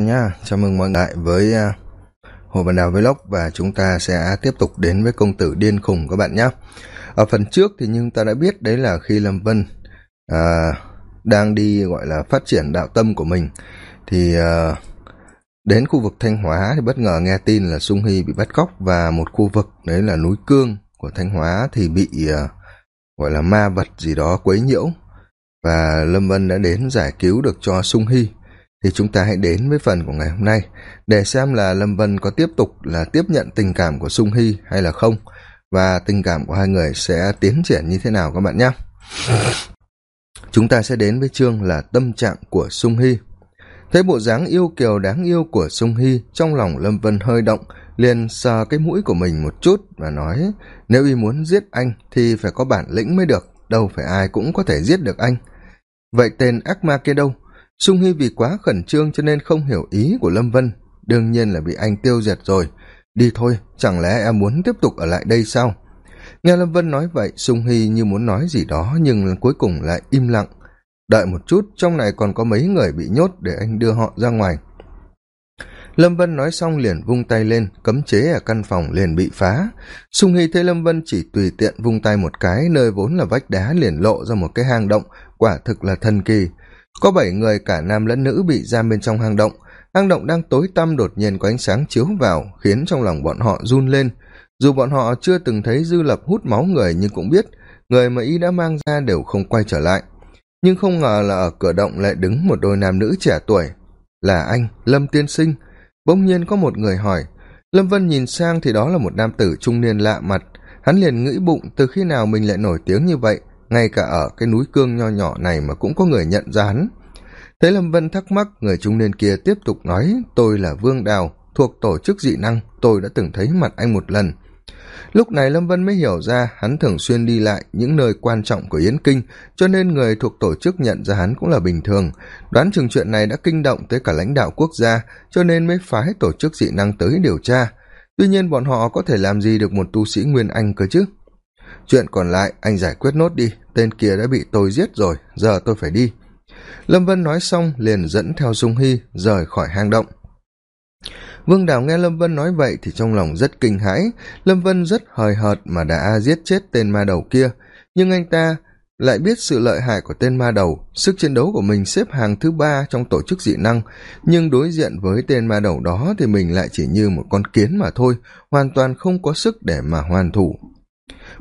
nha chào mừng mọi người lại với uh, hồ văn đào vlog và chúng ta sẽ tiếp tục đến với công tử điên khùng các bạn nhé ở phần trước thì nhưng ta đã biết đấy là khi lâm vân uh, đang đi gọi là phát triển đạo tâm của mình thì uh, đến khu vực thanh hóa thì bất ngờ nghe tin là sung hy bị bắt cóc và một khu vực đấy là núi cương của thanh hóa thì bị uh, gọi là ma vật gì đó quấy nhiễu. Và lâm vân đã đến giải cứu được cho sung hy thì chúng ta hãy đến với phần của ngày hôm nay, để xem là lâm vân có tiếp tục là tiếp nhận tình cảm của sung hy hay là không, và tình cảm của hai người sẽ tiến triển như thế nào các bạn nhé. Chúng ta sẽ đến với chương là tâm trạng của sung hy thấy bộ dáng yêu kiều đáng yêu của sung hy trong lòng lâm vân hơi động, liền sờ cái mũi của mình một chút và nói, nếu y muốn giết anh thì phải có bản lĩnh mới được, đâu phải ai cũng có thể giết được anh. Vậy tên ác ma kia đâu? Sung hy vì quá khẩn trương cho nên không hiểu ý của lâm vân. Đương nhiên là bị anh tiêu diệt rồi. Đi thôi, chẳng lẽ em muốn tiếp tục ở lại đây sao? Nghe lâm vân nói vậy, sung hy như muốn nói gì đó nhưng cuối cùng lại im lặng. Đợi một chút, trong này còn có mấy người bị nhốt để anh đưa họ ra ngoài. Lâm vân nói xong liền vung tay lên, cấm chế ở căn phòng liền bị phá. Sung hy thấy lâm vân chỉ tùy tiện vung tay một cái, nơi vốn là vách đá liền lộ ra một cái hang động, quả thực là thần kỳ có bảy người cả nam lẫn nữ bị giam bên trong hang động. Hang động đang tối tăm đột nhiên có ánh sáng chiếu vào, khiến trong lòng bọn họ run lên. Dù bọn họ chưa từng thấy dư lập hút máu người nhưng cũng biết, người mà y đã mang ra đều không quay trở lại. Nhưng không ngờ là ở cửa động lại đứng một đôi nam nữ trẻ tuổi. Là anh, lâm tiên sinh. Bỗng nhiên có một người hỏi. Lâm vân nhìn sang thì đó là một nam tử trung niên lạ mặt. Hắn liền nghĩ bụng từ khi nào mình lại nổi tiếng như vậy? Ngay cả ở cái núi cương nho nhỏ này mà cũng có người nhận ra hắn. Thế lâm vân thắc mắc, người trung niên kia tiếp tục nói, tôi là vương đào, thuộc tổ chức dị năng, tôi đã từng thấy mặt anh một lần. Lúc này lâm vân mới hiểu ra, hắn thường xuyên đi lại những nơi quan trọng của yến kinh, cho nên người thuộc tổ chức nhận ra hắn cũng là bình thường. Đoán chừng chuyện này đã kinh động tới cả lãnh đạo quốc gia, cho nên mới phái tổ chức dị năng tới điều tra. Tuy nhiên bọn họ có thể làm gì được một tu sĩ nguyên anh cơ chứ? Chuyện còn lại, anh giải quyết nốt đi. Tên kia đã bị tôi giết rồi, giờ tôi phải đi. Lâm vân nói xong, liền dẫn theo Dung hy rời khỏi hang động. Vương đào nghe lâm vân nói vậy thì trong lòng rất kinh hãi. Lâm vân rất hời hợt mà đã giết chết tên ma đầu kia. Nhưng anh ta lại biết sự lợi hại của tên ma đầu. Sức chiến đấu của mình xếp hàng thứ ba trong tổ chức dị năng. Nhưng đối diện với tên ma đầu đó thì mình lại chỉ như một con kiến mà thôi. Hoàn toàn không có sức để mà hoàn thủ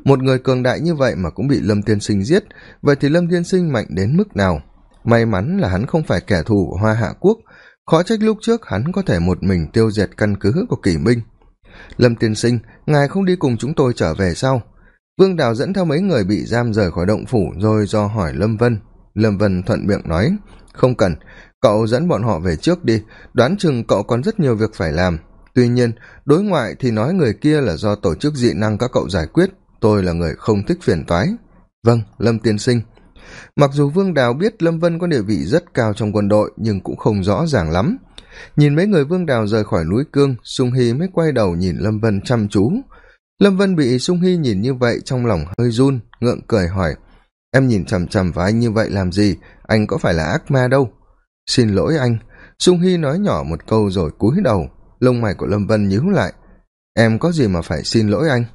một người cường đại như vậy mà cũng bị lâm tiên sinh giết, vậy thì lâm tiên sinh mạnh đến mức nào? May mắn là hắn không phải kẻ thù của hoa hạ quốc, khó trách lúc trước hắn có thể một mình tiêu diệt căn cứ của kỷ minh lâm tiên sinh, ngài không đi cùng chúng tôi trở về sau vương đào dẫn theo mấy người bị giam rời khỏi động phủ rồi do hỏi lâm vân. Lâm vân thuận miệng nói, không cần, cậu dẫn bọn họ về trước đi, đoán chừng cậu còn rất nhiều việc phải làm. Tuy nhiên, đối ngoại thì nói người kia là do tổ chức dị năng các cậu giải quyết tôi là người không thích phiền toái. Vâng lâm tiên sinh. Mặc dù vương đào biết lâm vân có địa vị rất cao trong quân đội, nhưng cũng không rõ ràng lắm. Nhìn mấy người vương đào rời khỏi núi cương, sung hy mới quay đầu nhìn lâm vân chăm chú. Lâm vân bị sung hy nhìn như vậy trong lòng hơi run, ngượng cười hỏi, em nhìn chằm chằm vào anh như vậy làm gì? Anh có phải là ác ma đâu? Xin lỗi anh. Sung hy nói nhỏ một câu rồi cúi đầu, lông mày của lâm vân nhíu lại. Em có gì mà phải xin lỗi anh?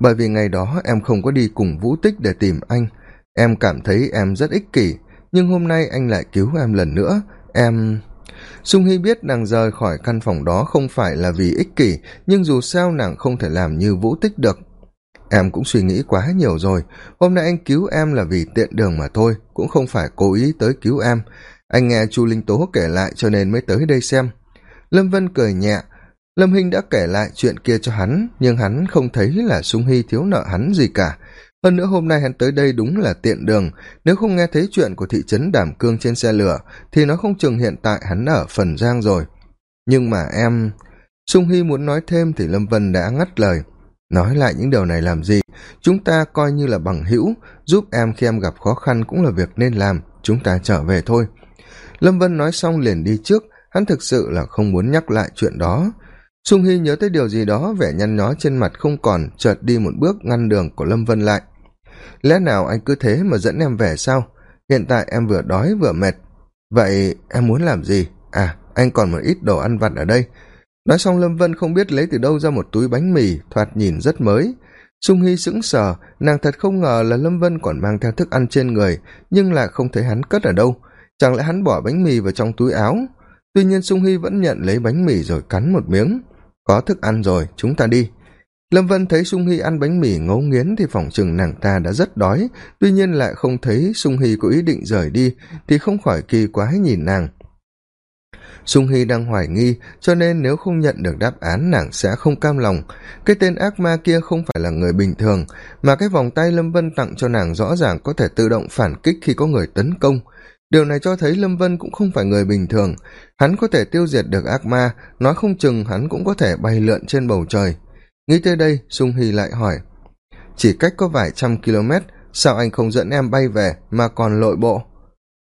Bởi vì ngày đó em không có đi cùng vũ tích để tìm anh. Em cảm thấy em rất ích kỷ, nhưng hôm nay anh lại cứu em lần nữa. Em sung hy biết nàng rời khỏi căn phòng đó không phải là vì ích kỷ, nhưng dù sao nàng không thể làm như vũ tích được. Em cũng suy nghĩ quá nhiều rồi. Hôm nay anh cứu em là vì tiện đường mà thôi, cũng không phải cố ý tới cứu em. Anh nghe chu linh tố kể lại cho nên mới tới đây xem. Lâm vân cười nhẹ lâm hinh đã kể lại chuyện kia cho hắn, nhưng hắn không thấy là sung hy thiếu nợ hắn gì cả. Hơn nữa hôm nay hắn tới đây đúng là tiện đường. Nếu không nghe thấy chuyện của thị trấn đảm cương trên xe lửa, thì nó không chừng hiện tại hắn ở phần giang rồi. Nhưng mà em sung hy muốn nói thêm thì lâm vân đã ngắt lời. Nói lại những điều này làm gì? Chúng ta coi như là bằng hữu, giúp em khi em gặp khó khăn cũng là việc nên làm. Chúng ta trở về thôi. Lâm vân nói xong liền đi trước. Hắn thực sự là không muốn nhắc lại chuyện đó sung hy nhớ tới điều gì đó, vẻ nhăn nhó trên mặt không còn, chợt đi một bước ngăn đường của lâm vân lại. Lẽ nào anh cứ thế mà dẫn em về sao? Hiện tại em vừa đói vừa mệt. Vậy em muốn làm gì? À anh còn một ít đồ ăn vặt ở đây. Nói xong lâm vân không biết lấy từ đâu ra một túi bánh mì, thoạt nhìn rất mới. Sung hy sững sờ, nàng thật không ngờ là lâm vân còn mang theo thức ăn trên người, nhưng lại không thấy hắn cất ở đâu. Chẳng lẽ hắn bỏ bánh mì vào trong túi áo? Tuy nhiên sung hy vẫn nhận lấy bánh mì rồi cắn một miếng có thức ăn rồi, chúng ta đi. Lâm vân thấy sung hy ăn bánh mì ngấu nghiến thì phỏng chừng nàng ta đã rất đói. Tuy nhiên lại không thấy sung hy có ý định rời đi thì không khỏi kỳ quái nhìn nàng. Sung hy đang hoài nghi, cho nên nếu không nhận được đáp án, nàng sẽ không cam lòng. Cái tên ác ma kia không phải là người bình thường, mà cái vòng tay lâm vân tặng cho nàng rõ ràng có thể tự động phản kích khi có người tấn công điều này cho thấy lâm vân cũng không phải người bình thường. Hắn có thể tiêu diệt được ác ma, nói không chừng hắn cũng có thể bay lượn trên bầu trời. Nghĩ tới đây, sung hy lại hỏi, chỉ cách có vài trăm km, sao anh không dẫn em bay về mà còn lội bộ?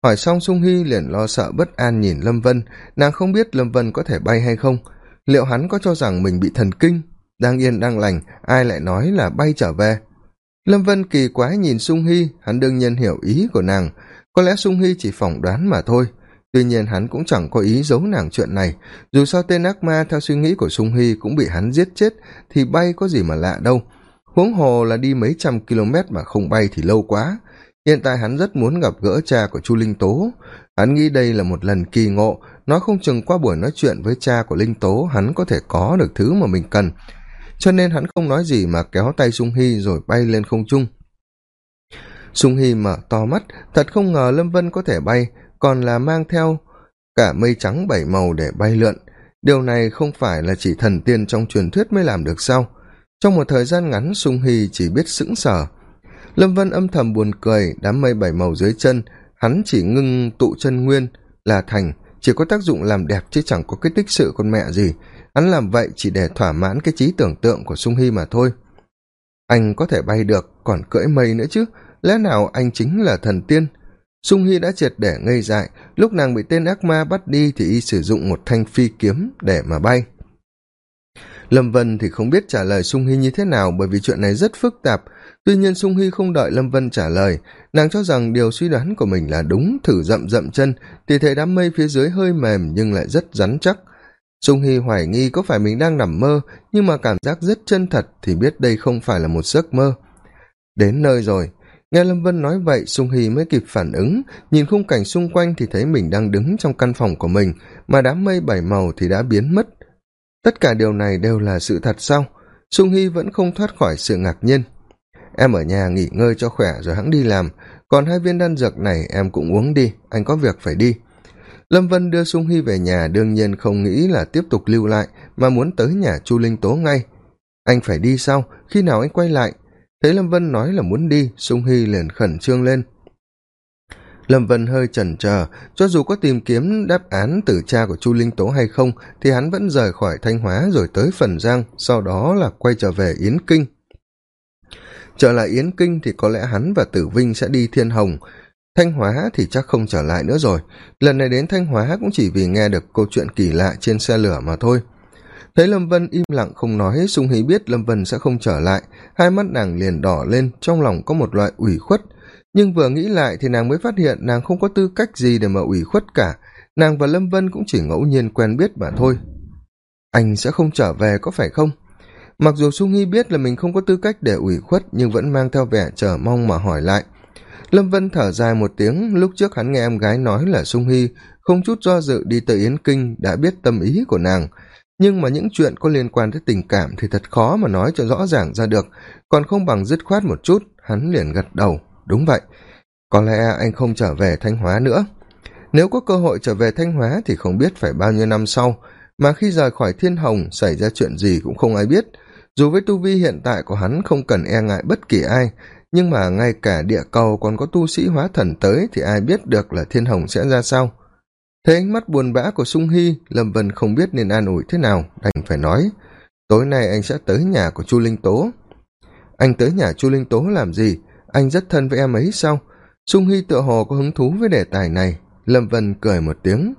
Hỏi xong, sung hy liền lo sợ bất an nhìn lâm vân. Nàng không biết lâm vân có thể bay hay không. Liệu hắn có cho rằng mình bị thần kinh? Đang yên, đang lành, ai lại nói là bay trở về? Lâm vân kỳ quái nhìn sung hy hắn đương nhiên hiểu ý của nàng có lẽ sung hy chỉ phỏng đoán mà thôi. Tuy nhiên hắn cũng chẳng có ý giấu nàng chuyện này. Dù sao tên ác ma, theo suy nghĩ của sung hy, cũng bị hắn giết chết, thì bay có gì mà lạ đâu. Huống hồ là đi mấy trăm km mà không bay thì lâu quá. Hiện tại hắn rất muốn gặp gỡ cha của chu linh tố. Hắn nghĩ đây là một lần kỳ ngộ. Nói không chừng qua buổi nói chuyện với cha của linh tố, hắn có thể có được thứ mà mình cần. Cho nên hắn không nói gì mà kéo tay sung hy rồi bay lên không trung sung hy mở to mắt, thật không ngờ lâm vân có thể bay, còn là mang theo cả mây trắng bảy màu để bay lượn. Điều này không phải là chỉ thần tiên trong truyền thuyết mới làm được sao? Trong một thời gian ngắn, sung hy chỉ biết sững sờ. Lâm vân âm thầm buồn cười, đám mây bảy màu dưới chân, hắn chỉ ngưng tụ chân nguyên là thành, chỉ có tác dụng làm đẹp chứ chẳng có cái tích sự con mẹ gì. Hắn làm vậy chỉ để thỏa mãn cái trí tưởng tượng của sung hy mà thôi. Anh có thể bay được, còn cưỡi mây nữa chứ? Lẽ nào anh chính là thần tiên? Sung hy đã triệt để ngây dại, lúc nàng bị tên ác ma bắt đi thì y sử dụng một thanh phi kiếm để mà bay. Lâm vân thì không biết trả lời sung hy như thế nào bởi vì chuyện này rất phức tạp. Tuy nhiên sung hy không đợi lâm vân trả lời. Nàng cho rằng điều suy đoán của mình là đúng, thử rậm rậm chân, thì thấy đám mây phía dưới hơi mềm nhưng lại rất rắn chắc. Sung hy hoài nghi có phải mình đang nằm mơ, nhưng mà cảm giác rất chân thật thì biết đây không phải là một giấc mơ. Đến nơi rồi nghe lâm vân nói vậy, sung hy mới kịp phản ứng. Nhìn khung cảnh xung quanh thì thấy mình đang đứng trong căn phòng của mình, mà đám mây bảy màu thì đã biến mất. Tất cả điều này đều là sự thật sao? Sung hy vẫn không thoát khỏi sự ngạc nhiên. Em ở nhà nghỉ ngơi cho khỏe rồi hãng đi làm. Còn hai viên đan dược này em cũng uống đi, anh có việc phải đi. Lâm vân đưa sung hy về nhà, đương nhiên không nghĩ là tiếp tục lưu lại, mà muốn tới nhà chu linh tố ngay. Anh phải đi sau khi nào anh quay lại? Thấy lâm vân nói là muốn đi, sung hy liền khẩn trương lên. Lâm vân hơi chần chờ, cho dù có tìm kiếm đáp án từ cha của chu linh tố hay không, thì hắn vẫn rời khỏi thanh hóa rồi tới phần giang, sau đó là quay trở về yến kinh. Trở lại yến kinh thì có lẽ hắn và tử vinh sẽ đi thiên hồng. Thanh hóa thì chắc không trở lại nữa rồi. Lần này đến thanh hóa cũng chỉ vì nghe được câu chuyện kỳ lạ trên xe lửa mà thôi thấy lâm vân im lặng không nói, sung hí biết lâm vân sẽ không trở lại. Hai mắt nàng liền đỏ lên, trong lòng có một loại ủy khuất. Nhưng vừa nghĩ lại thì nàng mới phát hiện nàng không có tư cách gì để mà ủy khuất cả. Nàng và lâm vân cũng chỉ ngẫu nhiên quen biết mà thôi. Anh sẽ không trở về có phải không? Mặc dù sung hy biết là mình không có tư cách để ủy khuất, nhưng vẫn mang theo vẻ chờ mong mà hỏi lại. Lâm vân thở dài một tiếng, lúc trước hắn nghe em gái nói là sung hy không chút do dự đi tới yến kinh, đã biết tâm ý của nàng nhưng mà những chuyện có liên quan tới tình cảm thì thật khó mà nói cho rõ ràng ra được. Còn không bằng dứt khoát một chút, hắn liền gật đầu. Đúng vậy. Có lẽ anh không trở về thanh hóa nữa. Nếu có cơ hội trở về thanh hóa thì không biết phải bao nhiêu năm sau. Mà khi rời khỏi thiên hồng, xảy ra chuyện gì cũng không ai biết. Dù với tu vi hiện tại của hắn không cần e ngại bất kỳ ai, nhưng mà ngay cả địa cầu còn có tu sĩ hóa thần tới thì ai biết được là thiên hồng sẽ ra sao thấy ánh mắt buồn bã của sung hy lâm vân không biết nên an ủi thế nào, đành phải nói, tối nay anh sẽ tới nhà của chu linh tố. Anh tới nhà chu linh tố làm gì? Anh rất thân với em ấy sao? Sung hy tựa hồ có hứng thú với đề tài này. Lâm vân cười một tiếng,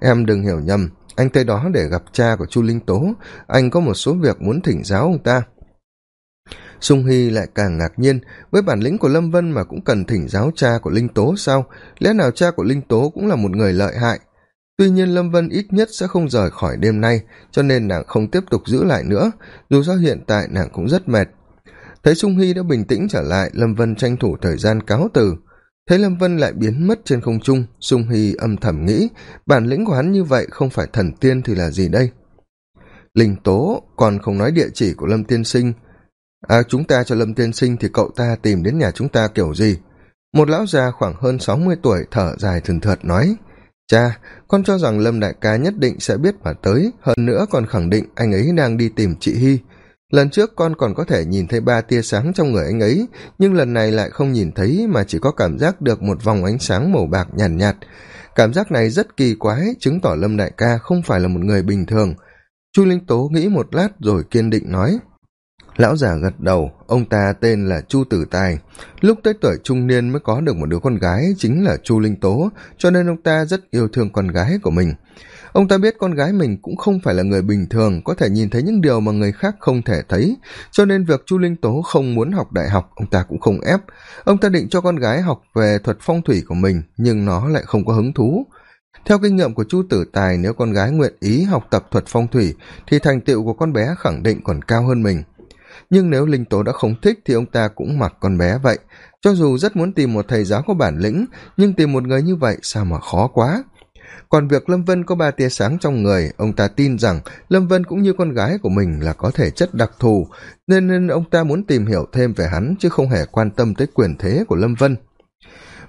em đừng hiểu nhầm, anh tới đó để gặp cha của chu linh tố. Anh có một số việc muốn thỉnh giáo ông ta sung hy lại càng ngạc nhiên với bản lĩnh của lâm vân mà cũng cần thỉnh giáo cha của linh tố sao? Lẽ nào cha của linh tố cũng là một người lợi hại? Tuy nhiên lâm vân ít nhất sẽ không rời khỏi đêm nay, cho nên nàng không tiếp tục giữ lại nữa. Dù sao hiện tại nàng cũng rất mệt. Thấy sung hy đã bình tĩnh trở lại, lâm vân tranh thủ thời gian cáo từ. Thấy lâm vân lại biến mất trên không trung, sung hy âm thầm nghĩ, bản lĩnh của hắn như vậy không phải thần tiên thì là gì đây? Linh tố còn không nói địa chỉ của lâm tiên sinh à chúng ta cho lâm tiên sinh thì cậu ta tìm đến nhà chúng ta kiểu gì? Một lão già khoảng hơn sáu mươi tuổi thở dài thường thượt nói cha con cho rằng lâm đại ca nhất định sẽ biết mà tới hơn nữa còn khẳng định anh ấy đang đi tìm chị hy lần trước con còn có thể nhìn thấy ba tia sáng trong người anh ấy nhưng lần này lại không nhìn thấy mà chỉ có cảm giác được một vòng ánh sáng màu bạc nhàn nhạt, nhạt. Cảm giác này rất kỳ quái chứng tỏ lâm đại ca không phải là một người bình thường. Chu linh tố nghĩ một lát rồi kiên định nói lão già gật đầu, ông ta tên là chu tử tài. Lúc tới tuổi trung niên mới có được một đứa con gái, chính là chu linh tố, cho nên ông ta rất yêu thương con gái của mình. Ông ta biết con gái mình cũng không phải là người bình thường, có thể nhìn thấy những điều mà người khác không thể thấy. Cho nên việc chu linh tố không muốn học đại học, ông ta cũng không ép. Ông ta định cho con gái học về thuật phong thủy của mình, nhưng nó lại không có hứng thú. Theo kinh nghiệm của chu tử tài, nếu con gái nguyện ý học tập thuật phong thủy, thì thành tựu của con bé khẳng định còn cao hơn mình nhưng nếu linh tố đã không thích thì ông ta cũng mặc con bé vậy. Cho dù rất muốn tìm một thầy giáo có bản lĩnh, nhưng tìm một người như vậy sao mà khó quá? Còn việc lâm vân có ba tia sáng trong người, ông ta tin rằng lâm vân cũng như con gái của mình là có thể chất đặc thù, nên nên ông ta muốn tìm hiểu thêm về hắn chứ không hề quan tâm tới quyền thế của lâm vân.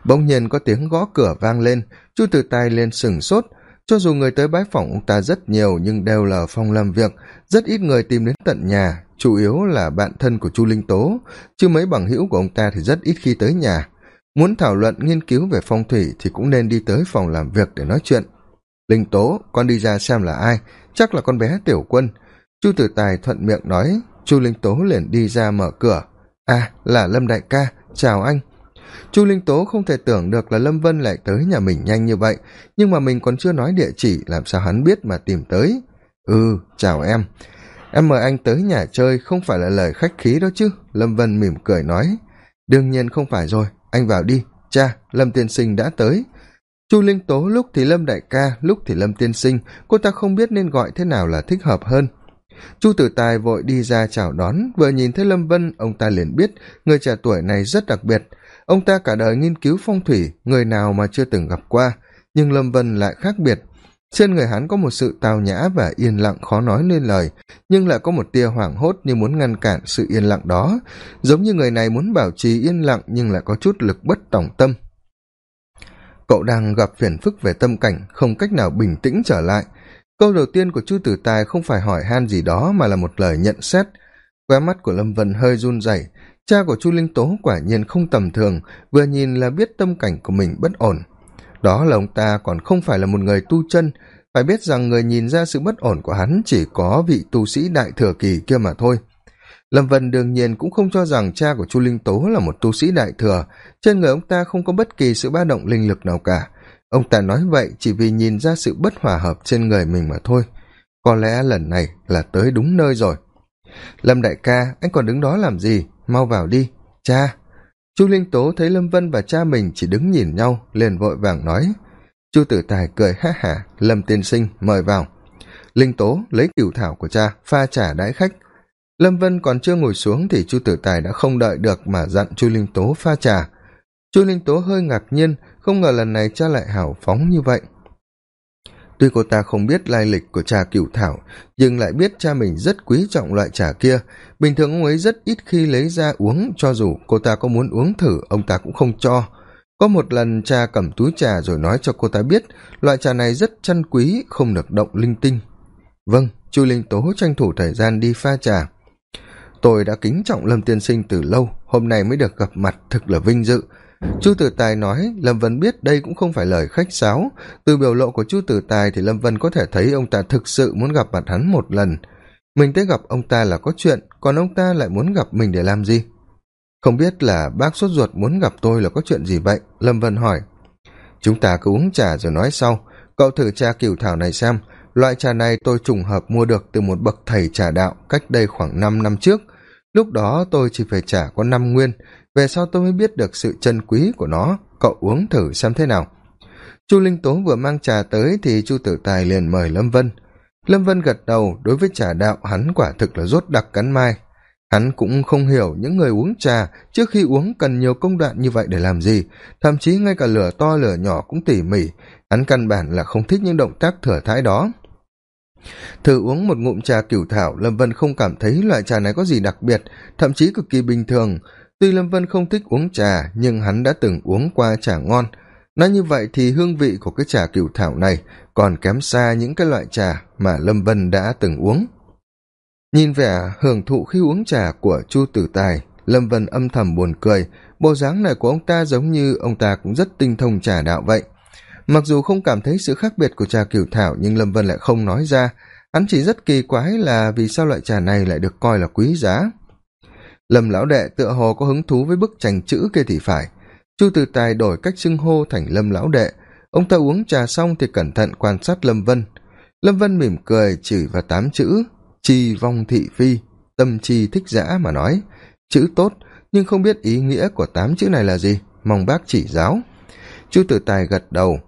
Bỗng nhiên có tiếng gõ cửa vang lên, chu từ tài lên sừng sốt. Cho dù người tới bái phỏng ông ta rất nhiều nhưng đều là phòng làm việc, rất ít người tìm đến tận nhà chủ yếu là bạn thân của chu linh tố, chứ mấy bằng hữu của ông ta thì rất ít khi tới nhà. Muốn thảo luận, nghiên cứu về phong thủy thì cũng nên đi tới phòng làm việc để nói chuyện. Linh tố, con đi ra xem là ai? Chắc là con bé tiểu quân. Chu tử tài thuận miệng nói, chu linh tố liền đi ra mở cửa. À là lâm đại ca. Chào anh. Chu linh tố không thể tưởng được là lâm vân lại tới nhà mình nhanh như vậy, nhưng mà mình còn chưa nói địa chỉ, làm sao hắn biết mà tìm tới? Ừ chào em em mời anh tới nhà chơi không phải là lời khách khí đó chứ, lâm vân mỉm cười nói. Đương nhiên không phải rồi, anh vào đi. Cha, lâm tiên sinh đã tới. Chu linh tố lúc thì lâm đại ca, lúc thì lâm tiên sinh. Cô ta không biết nên gọi thế nào là thích hợp hơn. Chu tử tài vội đi ra chào đón. Vừa nhìn thấy lâm vân, ông ta liền biết người trẻ tuổi này rất đặc biệt. Ông ta cả đời nghiên cứu phong thủy, người nào mà chưa từng gặp qua. Nhưng lâm vân lại khác biệt trên người hắn có một sự tào nhã và yên lặng khó nói nên lời, nhưng lại có một tia hoảng hốt như muốn ngăn cản sự yên lặng đó, giống như người này muốn bảo trì yên lặng nhưng lại có chút lực bất tòng tâm. Cậu đang gặp phiền phức về tâm cảnh, không cách nào bình tĩnh trở lại. Câu đầu tiên của chu tử tài không phải hỏi han gì đó mà là một lời nhận xét. Khóe mắt của lâm vân hơi run rẩy. Cha của chu linh tố quả nhiên không tầm thường, vừa nhìn là biết tâm cảnh của mình bất ổn đó là ông ta còn không phải là một người tu chân. Phải biết rằng người nhìn ra sự bất ổn của hắn chỉ có vị tu sĩ đại thừa kỳ kia mà thôi. Lâm vân đương nhiên cũng không cho rằng cha của chu linh tố là một tu sĩ đại thừa. Trên người ông ta không có bất kỳ sự ba động linh lực nào cả. Ông ta nói vậy chỉ vì nhìn ra sự bất hòa hợp trên người mình mà thôi. Có lẽ lần này là tới đúng nơi rồi. Lâm đại ca, anh còn đứng đó làm gì? Mau vào đi. Cha! Chu linh tố thấy lâm vân và cha mình chỉ đứng nhìn nhau, liền vội vàng nói. Chu tử tài cười ha hả, lâm tiên sinh mời vào. Linh tố lấy cửu thảo của cha, pha trả đãi khách. Lâm vân còn chưa ngồi xuống thì chu tử tài đã không đợi được mà dặn chu linh tố pha trà. Chu linh tố hơi ngạc nhiên, không ngờ lần này cha lại hào phóng như vậy tuy cô ta không biết lai lịch của trà cửu thảo, nhưng lại biết cha mình rất quý trọng loại trà kia. Bình thường ông ấy rất ít khi lấy ra uống, cho dù cô ta có muốn uống thử, ông ta cũng không cho. Có một lần cha cầm túi trà rồi nói cho cô ta biết, loại trà này rất chăn quý, không được động linh tinh. Vâng chu linh tố tranh thủ thời gian đi pha trà. Tôi đã kính trọng lâm tiên sinh từ lâu, hôm nay mới được gặp mặt thực là vinh dự chu tử tài nói, lâm vân biết đây cũng không phải lời khách sáo. Từ biểu lộ của chu tử tài thì lâm vân có thể thấy ông ta thực sự muốn gặp mặt hắn một lần. Mình tới gặp ông ta là có chuyện, còn ông ta lại muốn gặp mình để làm gì? Không biết là bác sốt ruột muốn gặp tôi là có chuyện gì vậy? Lâm vân hỏi. Chúng ta cứ uống trà rồi nói sau. Cậu thử trà cửu thảo này xem. Loại trà này tôi trùng hợp mua được từ một bậc thầy trà đạo cách đây khoảng năm năm trước. Lúc đó tôi chỉ phải trả có năm nguyên về sau tôi mới biết được sự chân quý của nó. Cậu uống thử xem thế nào. Chu linh tố vừa mang trà tới thì chu tử tài liền mời lâm vân. Lâm vân gật đầu, đối với trà đạo, hắn quả thực là rốt đặc cắn mai. Hắn cũng không hiểu những người uống trà trước khi uống cần nhiều công đoạn như vậy để làm gì. Thậm chí ngay cả lửa to lửa nhỏ cũng tỉ mỉ. Hắn căn bản là không thích những động tác thừa thãi đó. Thử uống một ngụm trà cửu thảo, lâm vân không cảm thấy loại trà này có gì đặc biệt, thậm chí cực kỳ bình thường tuy lâm vân không thích uống trà, nhưng hắn đã từng uống qua trà ngon. Nói như vậy thì hương vị của cái trà cửu thảo này còn kém xa những cái loại trà mà lâm vân đã từng uống. Nhìn vẻ hưởng thụ khi uống trà của chu tử tài, lâm vân âm thầm buồn cười. Bộ dáng này của ông ta giống như ông ta cũng rất tinh thông trà đạo vậy. Mặc dù không cảm thấy sự khác biệt của trà cửu thảo, nhưng lâm vân lại không nói ra. Hắn chỉ rất kỳ quái là vì sao loại trà này lại được coi là quý giá lâm lão đệ tựa hồ có hứng thú với bức tranh chữ kia thì phải. Chu từ tài đổi cách xưng hô thành lâm lão đệ. Ông ta uống trà xong thì cẩn thận quan sát lâm vân. Lâm vân mỉm cười chửi vào tám chữ, chi vong thị phi. Tâm chi thích giã mà nói. Chữ tốt, nhưng không biết ý nghĩa của tám chữ này là gì. Mong bác chỉ giáo. Chu tử tài gật đầu.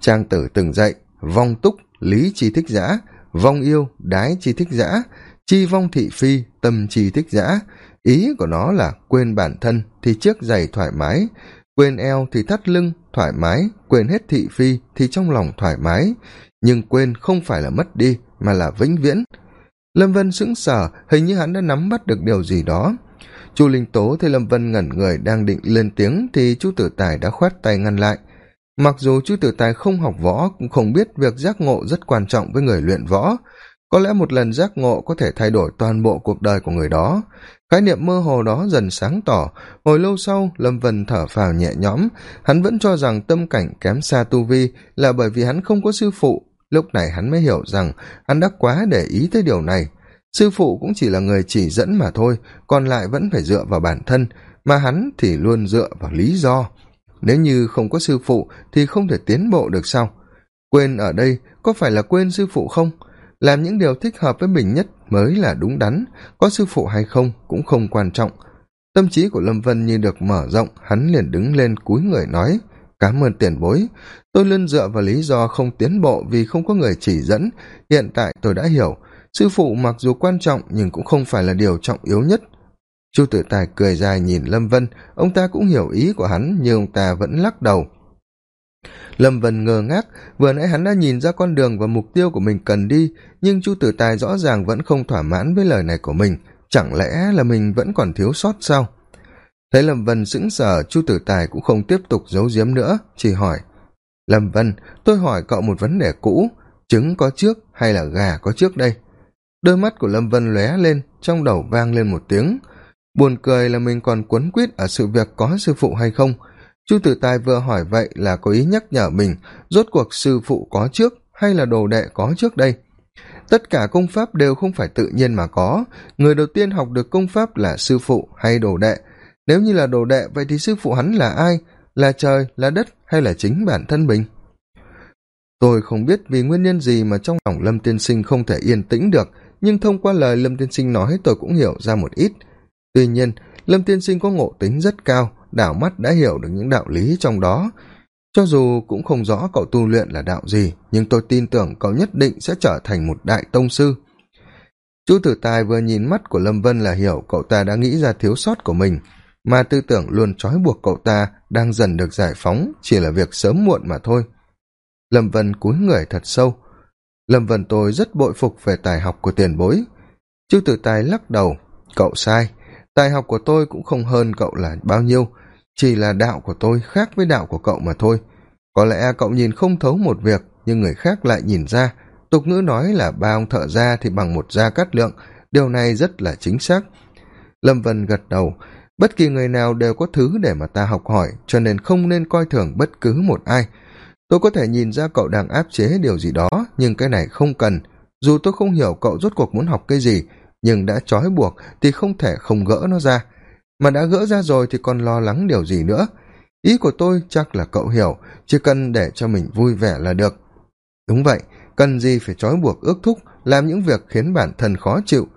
Trang tử từng dạy, vong túc, lý chi thích giã. Vong yêu, đái chi thích giã. Chi vong thị phi, tâm chi thích giã ý của nó là quên bản thân thì chiếc giày thoải mái, quên eo thì thắt lưng thoải mái, quên hết thị phi thì trong lòng thoải mái. Nhưng quên không phải là mất đi, mà là vĩnh viễn. Lâm vân sững sờ, hình như hắn đã nắm bắt được điều gì đó. Chu linh tố thấy lâm vân ngẩn người đang định lên tiếng thì chu tử tài đã khoát tay ngăn lại. Mặc dù chu tử tài không học võ, cũng không biết việc giác ngộ rất quan trọng với người luyện võ. Có lẽ một lần giác ngộ có thể thay đổi toàn bộ cuộc đời của người đó khái niệm mơ hồ đó dần sáng tỏ. Hồi lâu sau, lâm vân thở phào nhẹ nhõm. Hắn vẫn cho rằng tâm cảnh kém xa tu vi là bởi vì hắn không có sư phụ. Lúc này hắn mới hiểu rằng hắn đã quá để ý tới điều này. Sư phụ cũng chỉ là người chỉ dẫn mà thôi, còn lại vẫn phải dựa vào bản thân, mà hắn thì luôn dựa vào lý do. Nếu như không có sư phụ thì không thể tiến bộ được sao? Quên ở đây có phải là quên sư phụ không? Làm những điều thích hợp với mình nhất mới là đúng đắn, có sư phụ hay không cũng không quan trọng. Tâm trí của lâm vân như được mở rộng, hắn liền đứng lên cúi người nói cám ơn tiền bối. Tôi luôn dựa vào lý do không tiến bộ vì không có người chỉ dẫn. Hiện tại tôi đã hiểu, sư phụ mặc dù quan trọng nhưng cũng không phải là điều trọng yếu nhất. Chu tử tài cười dài nhìn lâm vân, ông ta cũng hiểu ý của hắn nhưng ông ta vẫn lắc đầu lâm vân ngơ ngác, vừa nãy hắn đã nhìn ra con đường và mục tiêu của mình cần đi, nhưng chu tử tài rõ ràng vẫn không thỏa mãn với lời này của mình. Chẳng lẽ là mình vẫn còn thiếu sót sao? Thấy lâm vân sững sờ, chu tử tài cũng không tiếp tục giấu giếm nữa, chỉ hỏi, lâm vân, tôi hỏi cậu một vấn đề cũ, trứng có trước hay là gà có trước đây? Đôi mắt của lâm vân lóe lên, trong đầu vang lên một tiếng. Buồn cười là mình còn quấn quýt ở sự việc có sư phụ hay không? Chu tử tài vừa hỏi vậy là có ý nhắc nhở mình, rốt cuộc sư phụ có trước hay là đồ đệ có trước đây? Tất cả công pháp đều không phải tự nhiên mà có. Người đầu tiên học được công pháp là sư phụ hay đồ đệ. Nếu như là đồ đệ, vậy thì sư phụ hắn là ai? Là trời, là đất hay là chính bản thân mình? Tôi không biết vì nguyên nhân gì mà trong lòng lâm tiên sinh không thể yên tĩnh được, nhưng thông qua lời lâm tiên sinh nói tôi cũng hiểu ra một ít. Tuy nhiên, lâm tiên sinh có ngộ tính rất cao đảo mắt đã hiểu được những đạo lý trong đó. Cho dù cũng không rõ cậu tu luyện là đạo gì, nhưng tôi tin tưởng cậu nhất định sẽ trở thành một đại tông sư. Chu tử tài vừa nhìn mắt của lâm vân là hiểu cậu ta đã nghĩ ra thiếu sót của mình, mà tư tưởng luôn trói buộc cậu ta đang dần được giải phóng, chỉ là việc sớm muộn mà thôi. Lâm vân cúi người thật sâu. Lâm vân tôi rất bội phục về tài học của tiền bối. Chu tử tài lắc đầu. Cậu sai. Tài học của tôi cũng không hơn cậu là bao nhiêu chỉ là đạo của tôi khác với đạo của cậu mà thôi. Có lẽ cậu nhìn không thấu một việc, nhưng người khác lại nhìn ra. Tục ngữ nói là ba ông thợ ra thì bằng một gia cát lượng. Điều này rất là chính xác. Lâm vân gật đầu. Bất kỳ người nào đều có thứ để mà ta học hỏi, cho nên không nên coi thường bất cứ một ai. Tôi có thể nhìn ra cậu đang áp chế điều gì đó, nhưng cái này không cần. Dù tôi không hiểu cậu rốt cuộc muốn học cái gì, nhưng đã trói buộc thì không thể không gỡ nó ra mà đã gỡ ra rồi thì còn lo lắng điều gì nữa? Ý của tôi chắc là cậu hiểu, chỉ cần để cho mình vui vẻ là được. Đúng vậy, cần gì phải trói buộc ước thúc, làm những việc khiến bản thân khó chịu.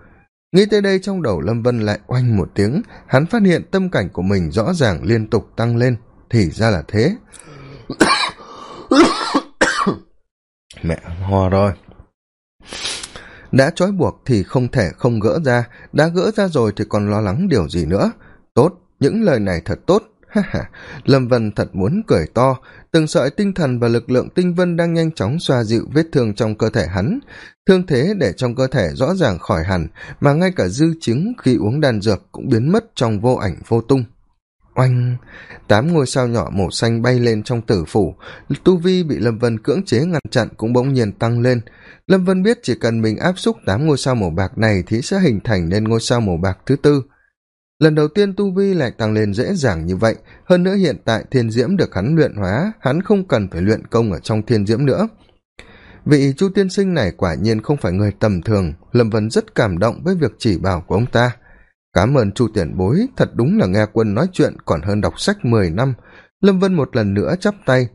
Nghĩ tới đây trong đầu lâm vân lại oanh một tiếng, hắn phát hiện tâm cảnh của mình rõ ràng liên tục tăng lên. Thì ra là thế. Mẹ ho rồi. Đã trói buộc thì không thể không gỡ ra, đã gỡ ra rồi thì còn lo lắng điều gì nữa? Tốt, những lời này thật tốt. Ha ha, lâm vân thật muốn cười to, từng sợi tinh thần và lực lượng tinh vân đang nhanh chóng xoa dịu vết thương trong cơ thể hắn. Thương thế để trong cơ thể rõ ràng khỏi hẳn, mà ngay cả dư chứng khi uống đan dược cũng biến mất trong vô ảnh vô tung. Oanh, tám ngôi sao nhỏ màu xanh bay lên trong tử phủ. Tu vi bị lâm vân cưỡng chế ngăn chặn cũng bỗng nhiên tăng lên. Lâm vân biết chỉ cần mình áp xúc tám ngôi sao màu bạc này thì sẽ hình thành nên ngôi sao màu bạc thứ tư lần đầu tiên tu vi lại tăng lên dễ dàng như vậy. Hơn nữa hiện tại thiên diễm được hắn luyện hóa, hắn không cần phải luyện công ở trong thiên diễm nữa. Vị chu tiên sinh này quả nhiên không phải người tầm thường, lâm vân rất cảm động với việc chỉ bảo của ông ta. Cám ơn chu tiền bối, thật đúng là nghe quân nói chuyện còn hơn đọc sách mười năm. Lâm vân một lần nữa chắp tay.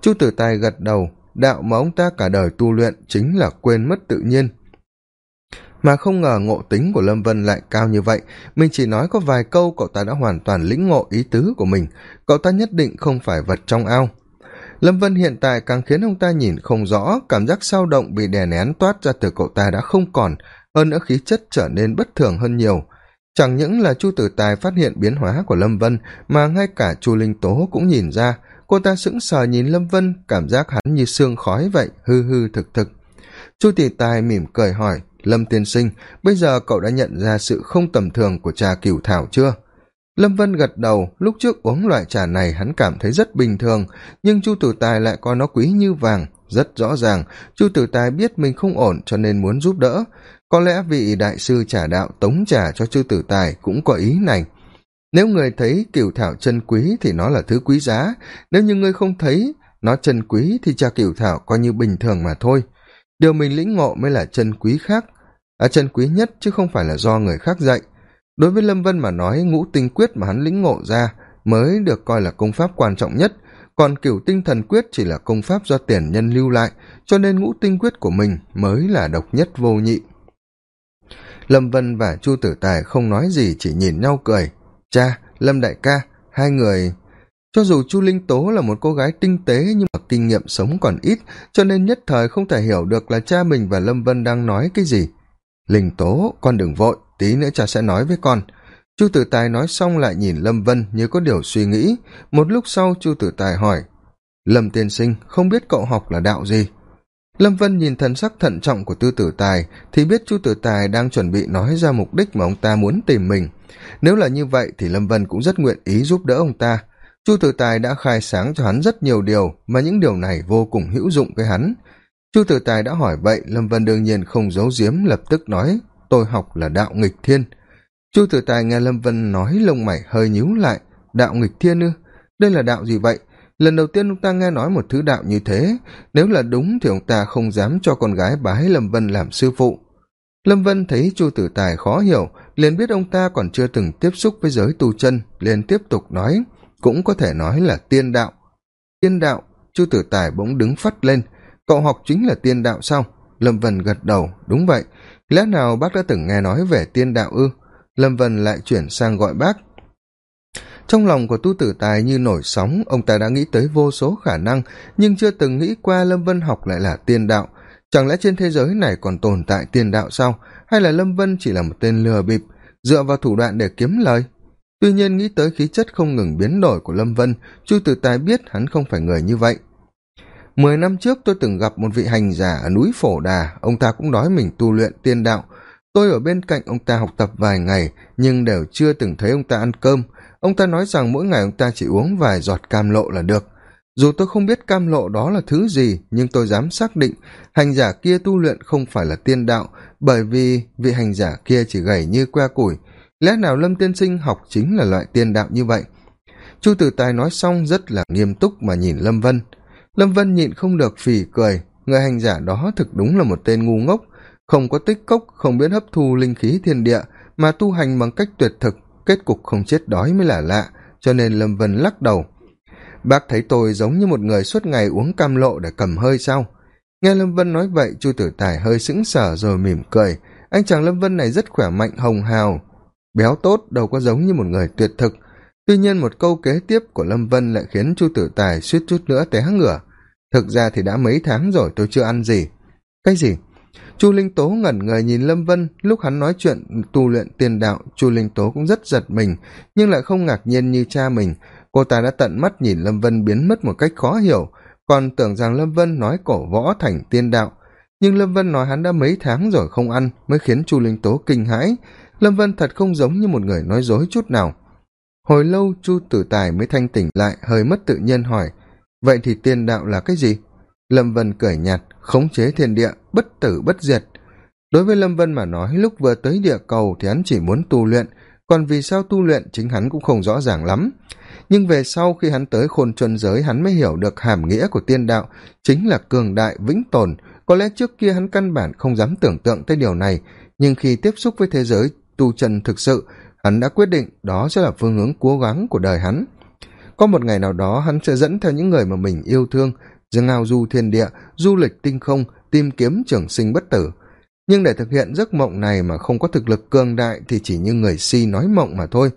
Chu tử tài gật đầu, đạo mà ông ta cả đời tu luyện chính là quên mất tự nhiên mà không ngờ ngộ tính của lâm vân lại cao như vậy. Mình chỉ nói có vài câu, cậu ta đã hoàn toàn lĩnh ngộ ý tứ của mình. Cậu ta nhất định không phải vật trong ao. Lâm vân hiện tại càng khiến ông ta nhìn không rõ, cảm giác sao động bị đè nén toát ra từ cậu ta đã không còn, hơn nữa khí chất trở nên bất thường hơn nhiều. Chẳng những là chu tử tài phát hiện biến hóa của lâm vân, mà ngay cả chu linh tố cũng nhìn ra. Cô ta sững sờ nhìn lâm vân, cảm giác hắn như xương khói vậy, hư hư thực thực. Chu tỷ tài mỉm cười hỏi lâm tiên sinh, bây giờ cậu đã nhận ra sự không tầm thường của trà cửu thảo chưa? Lâm vân gật đầu, lúc trước uống loại trà này hắn cảm thấy rất bình thường, nhưng chu tử tài lại coi nó quý như vàng, rất rõ ràng. Chu tử tài biết mình không ổn cho nên muốn giúp đỡ. Có lẽ vị đại sư trả đạo tống trả cho chu tử tài cũng có ý này. Nếu người thấy cửu thảo chân quý thì nó là thứ quý giá. Nếu như ngươi không thấy nó chân quý thì trà cửu thảo coi như bình thường mà thôi. Điều mình lĩnh ngộ mới là chân quý khác à chân quý nhất chứ không phải là do người khác dạy. Đối với lâm vân mà nói, ngũ tinh quyết mà hắn lĩnh ngộ ra mới được coi là công pháp quan trọng nhất. Còn cửu tinh thần quyết chỉ là công pháp do tiền nhân lưu lại, cho nên ngũ tinh quyết của mình mới là độc nhất vô nhị. Lâm vân và chu tử tài không nói gì, chỉ nhìn nhau cười. Cha, lâm đại ca, hai người. Cho dù chu linh tố là một cô gái tinh tế nhưng mà kinh nghiệm sống còn ít, cho nên nhất thời không thể hiểu được là cha mình và lâm vân đang nói cái gì linh tố, con đừng vội, tí nữa cha sẽ nói với con. Chu tử tài nói xong lại nhìn lâm vân như có điều suy nghĩ. Một lúc sau, chu tử tài hỏi, lâm tiên sinh, không biết cậu học là đạo gì? Lâm vân nhìn thần sắc thận trọng của tư tử tài thì biết chu tử tài đang chuẩn bị nói ra mục đích mà ông ta muốn tìm mình. Nếu là như vậy thì lâm vân cũng rất nguyện ý giúp đỡ ông ta. Chu tử tài đã khai sáng cho hắn rất nhiều điều mà những điều này vô cùng hữu dụng với hắn chu tử tài đã hỏi vậy, lâm vân đương nhiên không giấu giếm, lập tức nói, tôi học là đạo nghịch thiên. Chu tử tài nghe lâm vân nói, lông mày hơi nhíu lại, đạo nghịch thiên ư? Đây là đạo gì vậy? Lần đầu tiên ông ta nghe nói một thứ đạo như thế. Nếu là đúng thì ông ta không dám cho con gái bái lâm vân làm sư phụ. Lâm vân thấy chu tử tài khó hiểu, liền biết ông ta còn chưa từng tiếp xúc với giới tu chân, liền tiếp tục nói, cũng có thể nói là tiên đạo. Tiên đạo, chu tử tài bỗng đứng phắt lên cậu học chính là tiên đạo sao? Lâm vân gật đầu. Đúng vậy. Lẽ nào bác đã từng nghe nói về tiên đạo ư? Lâm vân lại chuyển sang gọi bác. Trong lòng của tu tử tài như nổi sóng, ông ta đã nghĩ tới vô số khả năng, nhưng chưa từng nghĩ qua lâm vân học lại là tiên đạo. Chẳng lẽ trên thế giới này còn tồn tại tiên đạo sao? Hay là lâm vân chỉ là một tên lừa bịp, dựa vào thủ đoạn để kiếm lời? Tuy nhiên nghĩ tới khí chất không ngừng biến đổi của lâm vân, chu tử tài biết hắn không phải người như vậy mười năm trước tôi từng gặp một vị hành giả ở núi phổ đà. Ông ta cũng nói mình tu luyện tiên đạo. Tôi ở bên cạnh ông ta học tập vài ngày, nhưng đều chưa từng thấy ông ta ăn cơm. Ông ta nói rằng mỗi ngày ông ta chỉ uống vài giọt cam lộ là được. Dù tôi không biết cam lộ đó là thứ gì, nhưng tôi dám xác định hành giả kia tu luyện không phải là tiên đạo, bởi vì vị hành giả kia chỉ gầy như que củi. Lẽ nào lâm tiên sinh học chính là loại tiên đạo như vậy? Chu tử tài nói xong rất là nghiêm túc mà nhìn lâm vân lâm vân nhịn không được phì cười. Người hành giả đó thực đúng là một tên ngu ngốc. Không có tích cốc, không biết hấp thu linh khí thiên địa, mà tu hành bằng cách tuyệt thực, kết cục không chết đói mới là lạ, cho nên lâm vân lắc đầu. Bác thấy tôi giống như một người suốt ngày uống cam lộ để cầm hơi sao? Nghe lâm vân nói vậy, chu tử tài hơi sững sờ rồi mỉm cười. Anh chàng lâm vân này rất khỏe mạnh, hồng hào. Béo tốt, đâu có giống như một người tuyệt thực tuy nhiên một câu kế tiếp của lâm vân lại khiến chu tử tài suýt chút nữa té ngửa. Thực ra thì đã mấy tháng rồi tôi chưa ăn gì. Cái gì? Chu linh tố ngẩn người nhìn lâm vân, lúc hắn nói chuyện, tu luyện tiền đạo, chu linh tố cũng rất giật mình, nhưng lại không ngạc nhiên như cha mình. Cô ta đã tận mắt nhìn lâm vân biến mất một cách khó hiểu, còn tưởng rằng lâm vân nói cổ võ thành tiên đạo. Nhưng lâm vân nói hắn đã mấy tháng rồi không ăn, mới khiến chu linh tố kinh hãi. Lâm vân thật không giống như một người nói dối chút nào hồi lâu chu tử tài mới thanh tỉnh lại, hơi mất tự nhiên hỏi, vậy thì tiên đạo là cái gì? Lâm vân cười nhạt, khống chế thiên địa, bất tử bất diệt. Đối với lâm vân mà nói, lúc vừa tới địa cầu thì hắn chỉ muốn tu luyện, còn vì sao tu luyện chính hắn cũng không rõ ràng lắm. Nhưng về sau khi hắn tới khôn chuân giới, hắn mới hiểu được hàm nghĩa của tiên đạo chính là cường đại, vĩnh tồn. Có lẽ trước kia hắn căn bản không dám tưởng tượng tới điều này, nhưng khi tiếp xúc với thế giới tu chân thực sự hắn đã quyết định đó sẽ là phương hướng cố gắng của đời hắn. Có một ngày nào đó, hắn sẽ dẫn theo những người mà mình yêu thương dương ao du thiên địa, du lịch tinh không, tìm kiếm trường sinh bất tử. Nhưng để thực hiện giấc mộng này mà không có thực lực cường đại thì chỉ như người si nói mộng mà thôi.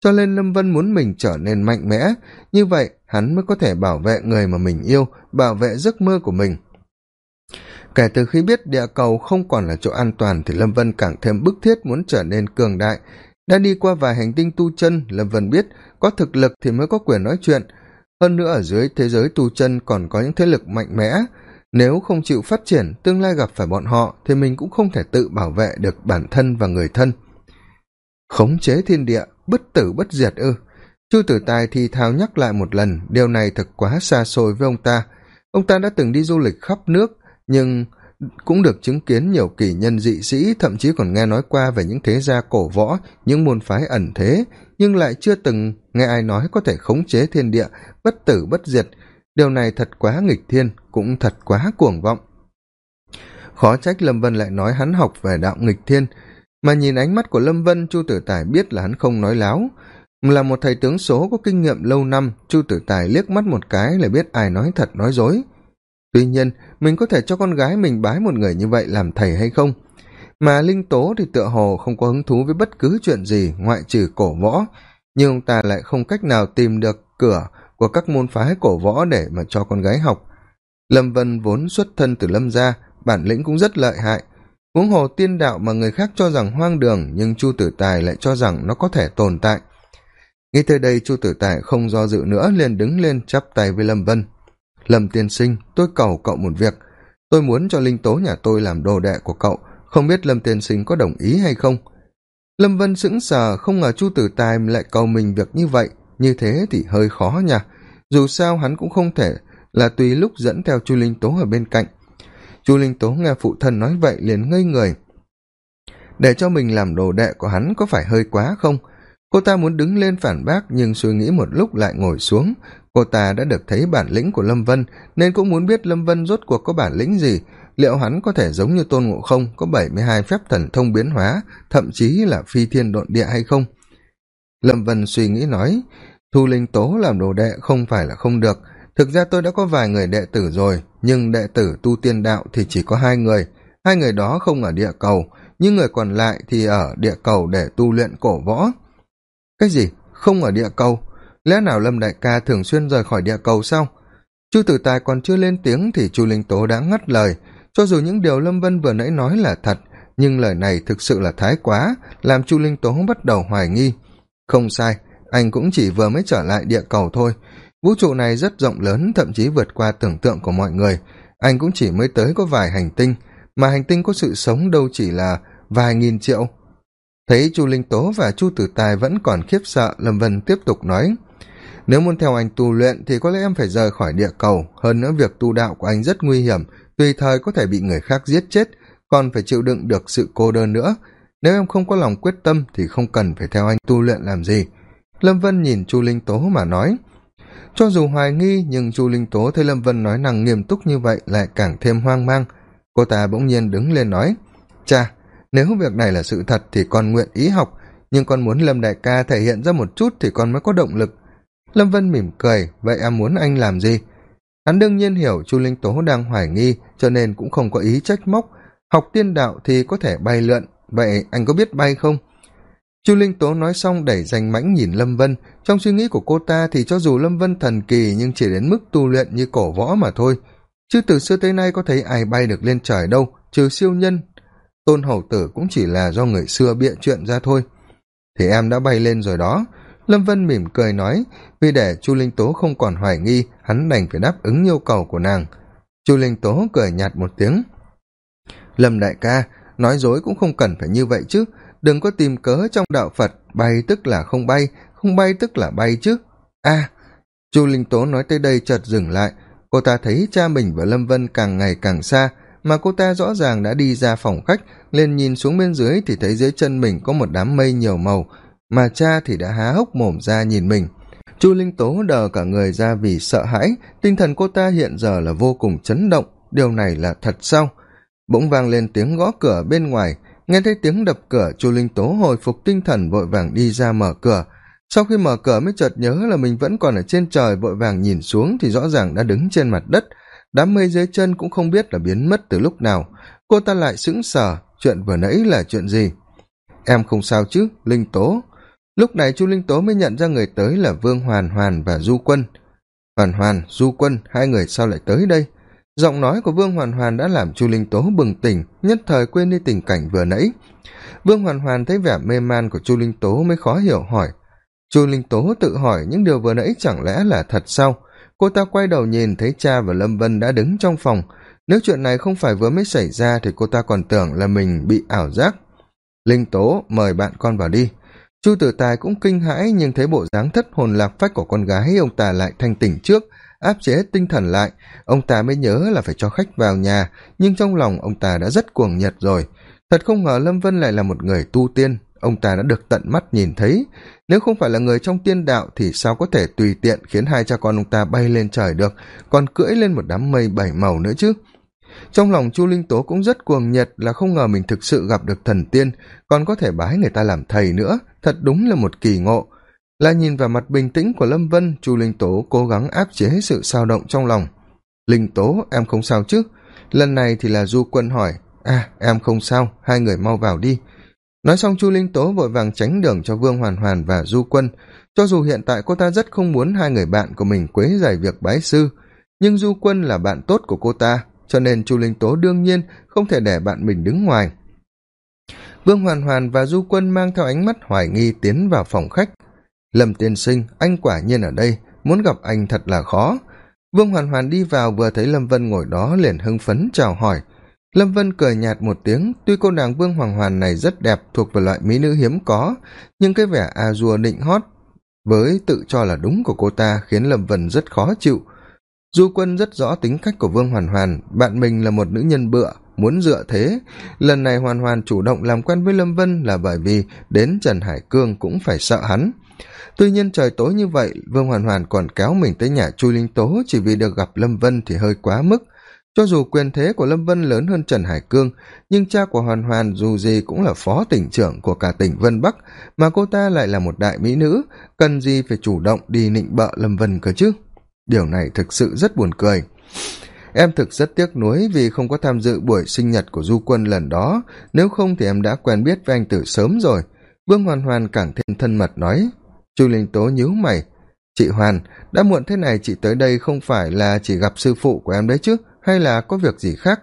Cho nên lâm vân muốn mình trở nên mạnh mẽ. Như vậy, hắn mới có thể bảo vệ người mà mình yêu, bảo vệ giấc mơ của mình. Kể từ khi biết địa cầu không còn là chỗ an toàn thì lâm vân càng thêm bức thiết muốn trở nên cường đại đã đi qua vài hành tinh tu chân lâm vân biết có thực lực thì mới có quyền nói chuyện. Hơn nữa ở dưới thế giới tu chân còn có những thế lực mạnh mẽ. Nếu không chịu phát triển, tương lai gặp phải bọn họ thì mình cũng không thể tự bảo vệ được bản thân và người thân. Khống chế thiên địa, bất tử bất diệt ư. Chu tử tài thì thào nhắc lại một lần, điều này thật quá xa xôi với ông ta. Ông ta đã từng đi du lịch khắp nước, nhưng cũng được chứng kiến nhiều kỳ nhân dị sĩ, thậm chí còn nghe nói qua về những thế gia cổ võ, những môn phái ẩn thế, nhưng lại chưa từng nghe ai nói có thể khống chế thiên địa, bất tử bất diệt. Điều này thật quá nghịch thiên, cũng thật quá cuồng vọng. Khó trách lâm vân lại nói hắn học về đạo nghịch thiên, mà nhìn ánh mắt của lâm vân, chu tử tài biết là hắn không nói láo. Là một thầy tướng số có kinh nghiệm lâu năm, chu tử tài liếc mắt một cái là biết ai nói thật nói dối tuy nhiên, mình có thể cho con gái mình bái một người như vậy làm thầy hay không? Mà linh tố thì tựa hồ không có hứng thú với bất cứ chuyện gì ngoại trừ cổ võ. Nhưng ông ta lại không cách nào tìm được cửa của các môn phái cổ võ để mà cho con gái học. Lâm vân vốn xuất thân từ lâm gia, bản lĩnh cũng rất lợi hại. Huống hồ tiên đạo mà người khác cho rằng hoang đường, nhưng chu tử tài lại cho rằng nó có thể tồn tại. Nghĩ tới đây chu tử tài không do dự nữa, liền đứng lên chắp tay với lâm vân lâm tiên sinh, tôi cầu cậu một việc. Tôi muốn cho linh tố nhà tôi làm đồ đệ của cậu. Không biết lâm tiên sinh có đồng ý hay không? Lâm vân sững sờ, không ngờ chu tử tài lại cầu mình việc như vậy. Như thế thì hơi khó nha. Dù sao hắn cũng không thể, là tùy lúc dẫn theo chu linh tố ở bên cạnh. Chu linh tố nghe phụ thân nói vậy liền ngây người. Để cho mình làm đồ đệ của hắn có phải hơi quá không? Cô ta muốn đứng lên phản bác nhưng suy nghĩ một lúc lại ngồi xuống cô ta đã được thấy bản lĩnh của lâm vân, nên cũng muốn biết lâm vân rốt cuộc có bản lĩnh gì. Liệu hắn có thể giống như tôn ngộ không, có bảy mươi hai phép thần thông biến hóa, thậm chí là phi thiên độn địa hay không? Lâm vân suy nghĩ nói, thu linh tố làm đồ đệ không phải là không được. Thực ra tôi đã có vài người đệ tử rồi, nhưng đệ tử tu tiên đạo thì chỉ có hai người. Hai người đó không ở địa cầu nhưng người còn lại thì ở địa cầu để tu luyện cổ võ. Cái gì? Không ở địa cầu? Lẽ nào lâm đại ca thường xuyên rời khỏi địa cầu sao? Chu tử tài còn chưa lên tiếng thì chu linh tố đã ngắt lời. Cho dù những điều lâm vân vừa nãy nói là thật, nhưng lời này thực sự là thái quá, làm chu linh tố bắt đầu hoài nghi. Không sai, anh cũng chỉ vừa mới trở lại địa cầu thôi. Vũ trụ này rất rộng lớn, thậm chí vượt qua tưởng tượng của mọi người. Anh cũng chỉ mới tới có vài hành tinh, mà hành tinh có sự sống đâu chỉ là vài nghìn triệu. Thấy chu linh tố và chu tử tài vẫn còn khiếp sợ, lâm vân tiếp tục nói nếu muốn theo anh tu luyện thì có lẽ em phải rời khỏi địa cầu. Hơn nữa việc tu đạo của anh rất nguy hiểm. Tùy thời có thể bị người khác giết chết, còn phải chịu đựng được sự cô đơn nữa. Nếu em không có lòng quyết tâm thì không cần phải theo anh tu luyện làm gì. Lâm vân nhìn chu linh tố mà nói, cho dù hoài nghi, nhưng chu linh tố thấy lâm vân nói năng nghiêm túc như vậy lại càng thêm hoang mang. Cô ta bỗng nhiên đứng lên nói cha nếu việc này là sự thật thì con nguyện ý học, nhưng con muốn lâm đại ca thể hiện ra một chút thì con mới có động lực lâm vân mỉm cười, vậy em muốn anh làm gì? Hắn đương nhiên hiểu chu linh tố đang hoài nghi, cho nên cũng không có ý trách móc. Học tiên đạo thì có thể bay lượn, vậy anh có biết bay không? Chu linh tố nói xong đẩy danh mãnh nhìn lâm vân. Trong suy nghĩ của cô ta thì cho dù lâm vân thần kỳ nhưng chỉ đến mức tu luyện như cổ võ mà thôi. Chứ từ xưa tới nay có thấy ai bay được lên trời đâu, trừ siêu nhân. Tôn hầu tử cũng chỉ là do người xưa bịa chuyện ra thôi. Thì em đã bay lên rồi đó lâm vân mỉm cười nói vì để chu linh tố không còn hoài nghi hắn đành phải đáp ứng yêu cầu của nàng. Chu linh tố cười nhạt một tiếng. Lâm đại ca nói dối cũng không cần phải như vậy chứ. Đừng có tìm cớ trong đạo phật bay tức là không bay không bay tức là bay chứ. A à, chu linh tố nói tới đây chợt dừng lại. Cô ta thấy cha mình và lâm vân càng ngày càng xa mà cô ta rõ ràng đã đi ra phòng khách lên nhìn xuống bên dưới thì thấy dưới chân mình có một đám mây nhiều màu mà cha thì đã há hốc mồm ra nhìn mình. Chu linh tố đờ cả người ra vì sợ hãi, tinh thần cô ta hiện giờ là vô cùng chấn động, điều này là thật sao? Bỗng vang lên tiếng gõ cửa bên ngoài, nghe thấy tiếng đập cửa, chu linh tố hồi phục tinh thần vội vàng đi ra mở cửa. Sau khi mở cửa mới chợt nhớ là mình vẫn còn ở trên trời, vội vàng nhìn xuống thì rõ ràng đã đứng trên mặt đất. Đám mây dưới chân cũng không biết là biến mất từ lúc nào. Cô ta lại sững sờ, chuyện vừa nãy là chuyện gì? Em không sao chứ, linh tố? Lúc này chu linh tố mới nhận ra người tới là vương hoàn hoàn và du quân. Hoàn hoàn, du quân, hai người sao lại tới đây? Giọng nói của vương hoàn hoàn đã làm chu linh tố bừng tỉnh, nhất thời quên đi tình cảnh vừa nãy. Vương hoàn hoàn thấy vẻ mê man của chu linh tố mới khó hiểu hỏi. Chu linh tố tự hỏi những điều vừa nãy chẳng lẽ là thật sao? Cô ta quay đầu nhìn thấy cha và lâm vân đã đứng trong phòng. Nếu chuyện này không phải vừa mới xảy ra thì cô ta còn tưởng là mình bị ảo giác. Linh tố, mời bạn con vào đi chu tử tài cũng kinh hãi nhưng thấy bộ dáng thất hồn lạc phách của con gái, ông ta lại thanh tỉnh trước, áp chế tinh thần lại. Ông ta mới nhớ là phải cho khách vào nhà, nhưng trong lòng ông ta đã rất cuồng nhiệt rồi. Thật không ngờ lâm vân lại là một người tu tiên. Ông ta đã được tận mắt nhìn thấy. Nếu không phải là người trong tiên đạo thì sao có thể tùy tiện khiến hai cha con ông ta bay lên trời được, còn cưỡi lên một đám mây bảy màu nữa chứ? Trong lòng chu linh tố cũng rất cuồng nhiệt là không ngờ mình thực sự gặp được thần tiên, còn có thể bái người ta làm thầy nữa, thật đúng là một kỳ ngộ. Là nhìn vào mặt bình tĩnh của lâm vân, chu linh tố cố gắng áp chế sự sao động trong lòng. Linh tố, em không sao chứ? Lần này thì là du quân hỏi. À em không sao, hai người mau vào đi. Nói xong chu linh tố vội vàng tránh đường cho vương hoàn hoàn và du quân. Cho dù hiện tại cô ta rất không muốn hai người bạn của mình quấy dày việc bái sư, nhưng du quân là bạn tốt của cô ta cho nên chu linh tố đương nhiên không thể để bạn mình đứng ngoài. Vương hoàn hoàn và du quân mang theo ánh mắt hoài nghi tiến vào phòng khách. Lâm tiên sinh, anh quả nhiên ở đây, muốn gặp anh thật là khó. Vương hoàn hoàn đi vào vừa thấy lâm vân ngồi đó liền hưng phấn chào hỏi. Lâm vân cười nhạt một tiếng, tuy cô nàng vương hoàng hoàn này rất đẹp thuộc về loại mỹ nữ hiếm có, nhưng cái vẻ a dua định hót với tự cho là đúng của cô ta khiến lâm vân rất khó chịu du quân rất rõ tính cách của vương hoàn hoàn. Bạn mình là một nữ nhân bựa, muốn dựa thế. Lần này hoàn hoàn chủ động làm quen với lâm vân là bởi vì đến trần hải cương cũng phải sợ hắn. Tuy nhiên trời tối như vậy, vương hoàn hoàn còn kéo mình tới nhà chui linh tố, chỉ vì được gặp lâm vân thì hơi quá mức. Cho dù quyền thế của lâm vân lớn hơn trần hải cương, nhưng cha của hoàn hoàn dù gì cũng là phó tỉnh trưởng của cả tỉnh vân bắc, mà cô ta lại là một đại mỹ nữ, cần gì phải chủ động đi nịnh bợ lâm vân cơ chứ? Điều này thực sự rất buồn cười. Em thực rất tiếc nuối vì không có tham dự buổi sinh nhật của du quân lần đó. Nếu không thì em đã quen biết với anh từ sớm rồi. Vương hoàn hoàn càng thêm thân mật nói. Chu linh tố nhíu mày. Chị hoàn, đã muộn thế này chị tới đây không phải là chỉ gặp sư phụ của em đấy chứ, hay là có việc gì khác?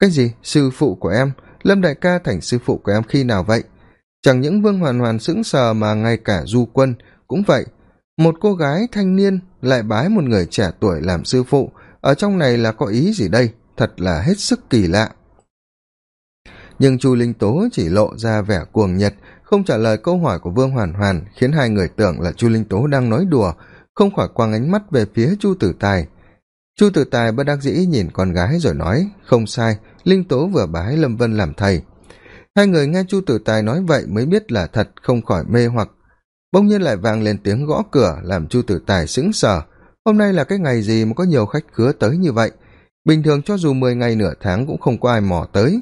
Cái gì? Sư phụ của em? Lâm đại ca thành sư phụ của em khi nào vậy? Chẳng những vương hoàn hoàn sững sờ mà ngay cả du quân cũng vậy một cô gái thanh niên lại bái một người trẻ tuổi làm sư phụ. Ở trong này là có ý gì đây? Thật là hết sức kỳ lạ. Nhưng chu linh tố chỉ lộ ra vẻ cuồng nhiệt, không trả lời câu hỏi của vương hoàn hoàn, khiến hai người tưởng là chu linh tố đang nói đùa, không khỏi quăng ánh mắt về phía chu tử tài. Chu tử tài bất đắc dĩ nhìn con gái rồi nói, không sai, linh tố vừa bái lâm vân làm thầy. Hai người nghe chu tử tài nói vậy mới biết là thật, không khỏi mê hoặc bỗng nhiên lại vang lên tiếng gõ cửa, làm chu tử tài sững sờ. Hôm nay là cái ngày gì mà có nhiều khách khứa tới như vậy? Bình thường cho dù mười ngày nửa tháng cũng không có ai mò tới.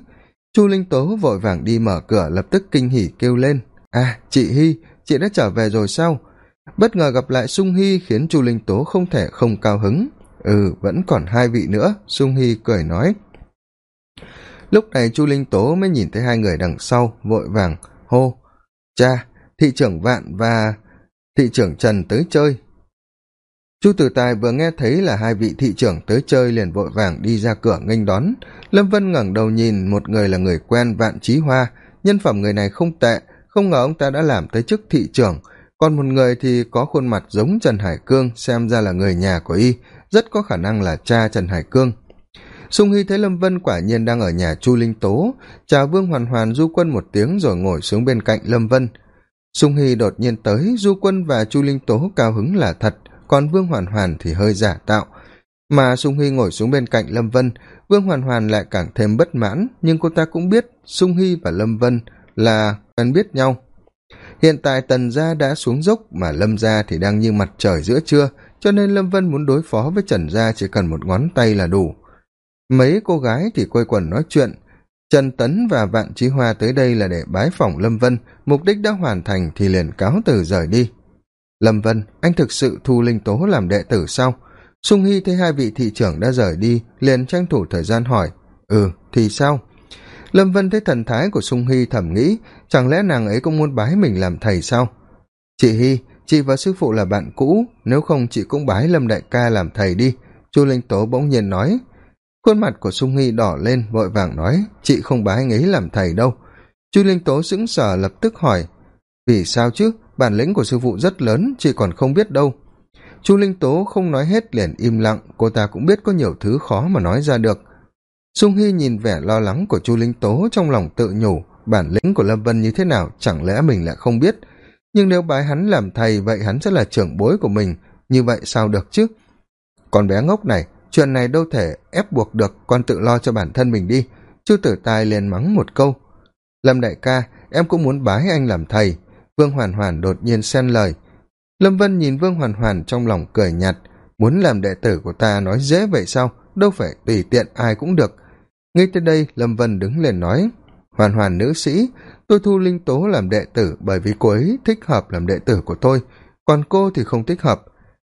Chu linh tố vội vàng đi mở cửa, lập tức kinh hỉ kêu lên. À chị hy chị đã trở về rồi sao? Bất ngờ gặp lại sung hy khiến chu linh tố không thể không cao hứng. Ừ vẫn còn hai vị nữa, sung hy cười nói. Lúc này chu linh tố mới nhìn thấy hai người đằng sau, vội vàng, hô, cha thị trưởng vạn và thị trưởng trần tới chơi. Chu tử tài vừa nghe thấy là hai vị thị trưởng tới chơi liền vội vàng đi ra cửa nghênh đón. Lâm vân ngẩng đầu nhìn một người là người quen vạn trí hoa. Nhân phẩm người này không tệ, không ngờ ông ta đã làm tới chức thị trưởng. Còn một người thì có khuôn mặt giống trần hải cương, xem ra là người nhà của y, rất có khả năng là cha trần hải cương. Sung hy thấy lâm vân quả nhiên đang ở nhà chu linh tố. Chào vương hoàn hoàn du quân một tiếng rồi ngồi xuống bên cạnh lâm vân sung hy đột nhiên tới, du quân và chu linh tố cao hứng là thật, còn vương hoàn hoàn thì hơi giả tạo. Mà sung hy ngồi xuống bên cạnh lâm vân, vương hoàn hoàn lại càng thêm bất mãn, nhưng cô ta cũng biết sung hy và lâm vân là quen biết nhau. Hiện tại tần gia đã xuống dốc mà lâm gia thì đang như mặt trời giữa trưa, cho nên lâm vân muốn đối phó với trần gia chỉ cần một ngón tay là đủ. Mấy cô gái thì quây quần nói chuyện trần tấn và vạn trí hoa tới đây là để bái phỏng lâm vân, mục đích đã hoàn thành thì liền cáo từ rời đi. Lâm vân, anh thực sự thu linh tố làm đệ tử sao? Sung hy thấy hai vị thị trưởng đã rời đi, liền tranh thủ thời gian hỏi ừ thì sao? Lâm vân thấy thần thái của sung hy thầm nghĩ, chẳng lẽ nàng ấy cũng muốn bái mình làm thầy sao? Chị hy, chị và sư phụ là bạn cũ, nếu không chị cũng bái lâm đại ca làm thầy đi. Chu linh tố bỗng nhiên nói khuôn mặt của sung hy đỏ lên, vội vàng nói, chị không bái anh ấy làm thầy đâu. Chu linh tố sững sờ lập tức hỏi, vì sao chứ? Bản lĩnh của sư phụ rất lớn, chị còn không biết đâu. Chu linh tố không nói hết liền im lặng, cô ta cũng biết có nhiều thứ khó mà nói ra được. Sung hy nhìn vẻ lo lắng của chu linh tố trong lòng tự nhủ, bản lĩnh của lâm vân như thế nào, chẳng lẽ mình lại không biết? Nhưng nếu bái hắn làm thầy, vậy hắn sẽ là trưởng bối của mình, như vậy sao được chứ? Con bé ngốc này chuyện này đâu thể ép buộc được con tự lo cho bản thân mình đi. Chu tử tài liền mắng một câu. Lâm đại ca, em cũng muốn bái anh làm thầy. Vương hoàn hoàn đột nhiên xen lời. Lâm vân nhìn vương hoàn hoàn trong lòng cười nhạt. Muốn làm đệ tử của ta nói dễ vậy sao? Đâu phải tùy tiện ai cũng được. Ngay tới đây, lâm vân đứng lên nói. Hoàn hoàn nữ sĩ, tôi thu linh tố làm đệ tử bởi vì cô ấy thích hợp làm đệ tử của tôi. Còn cô thì không thích hợp.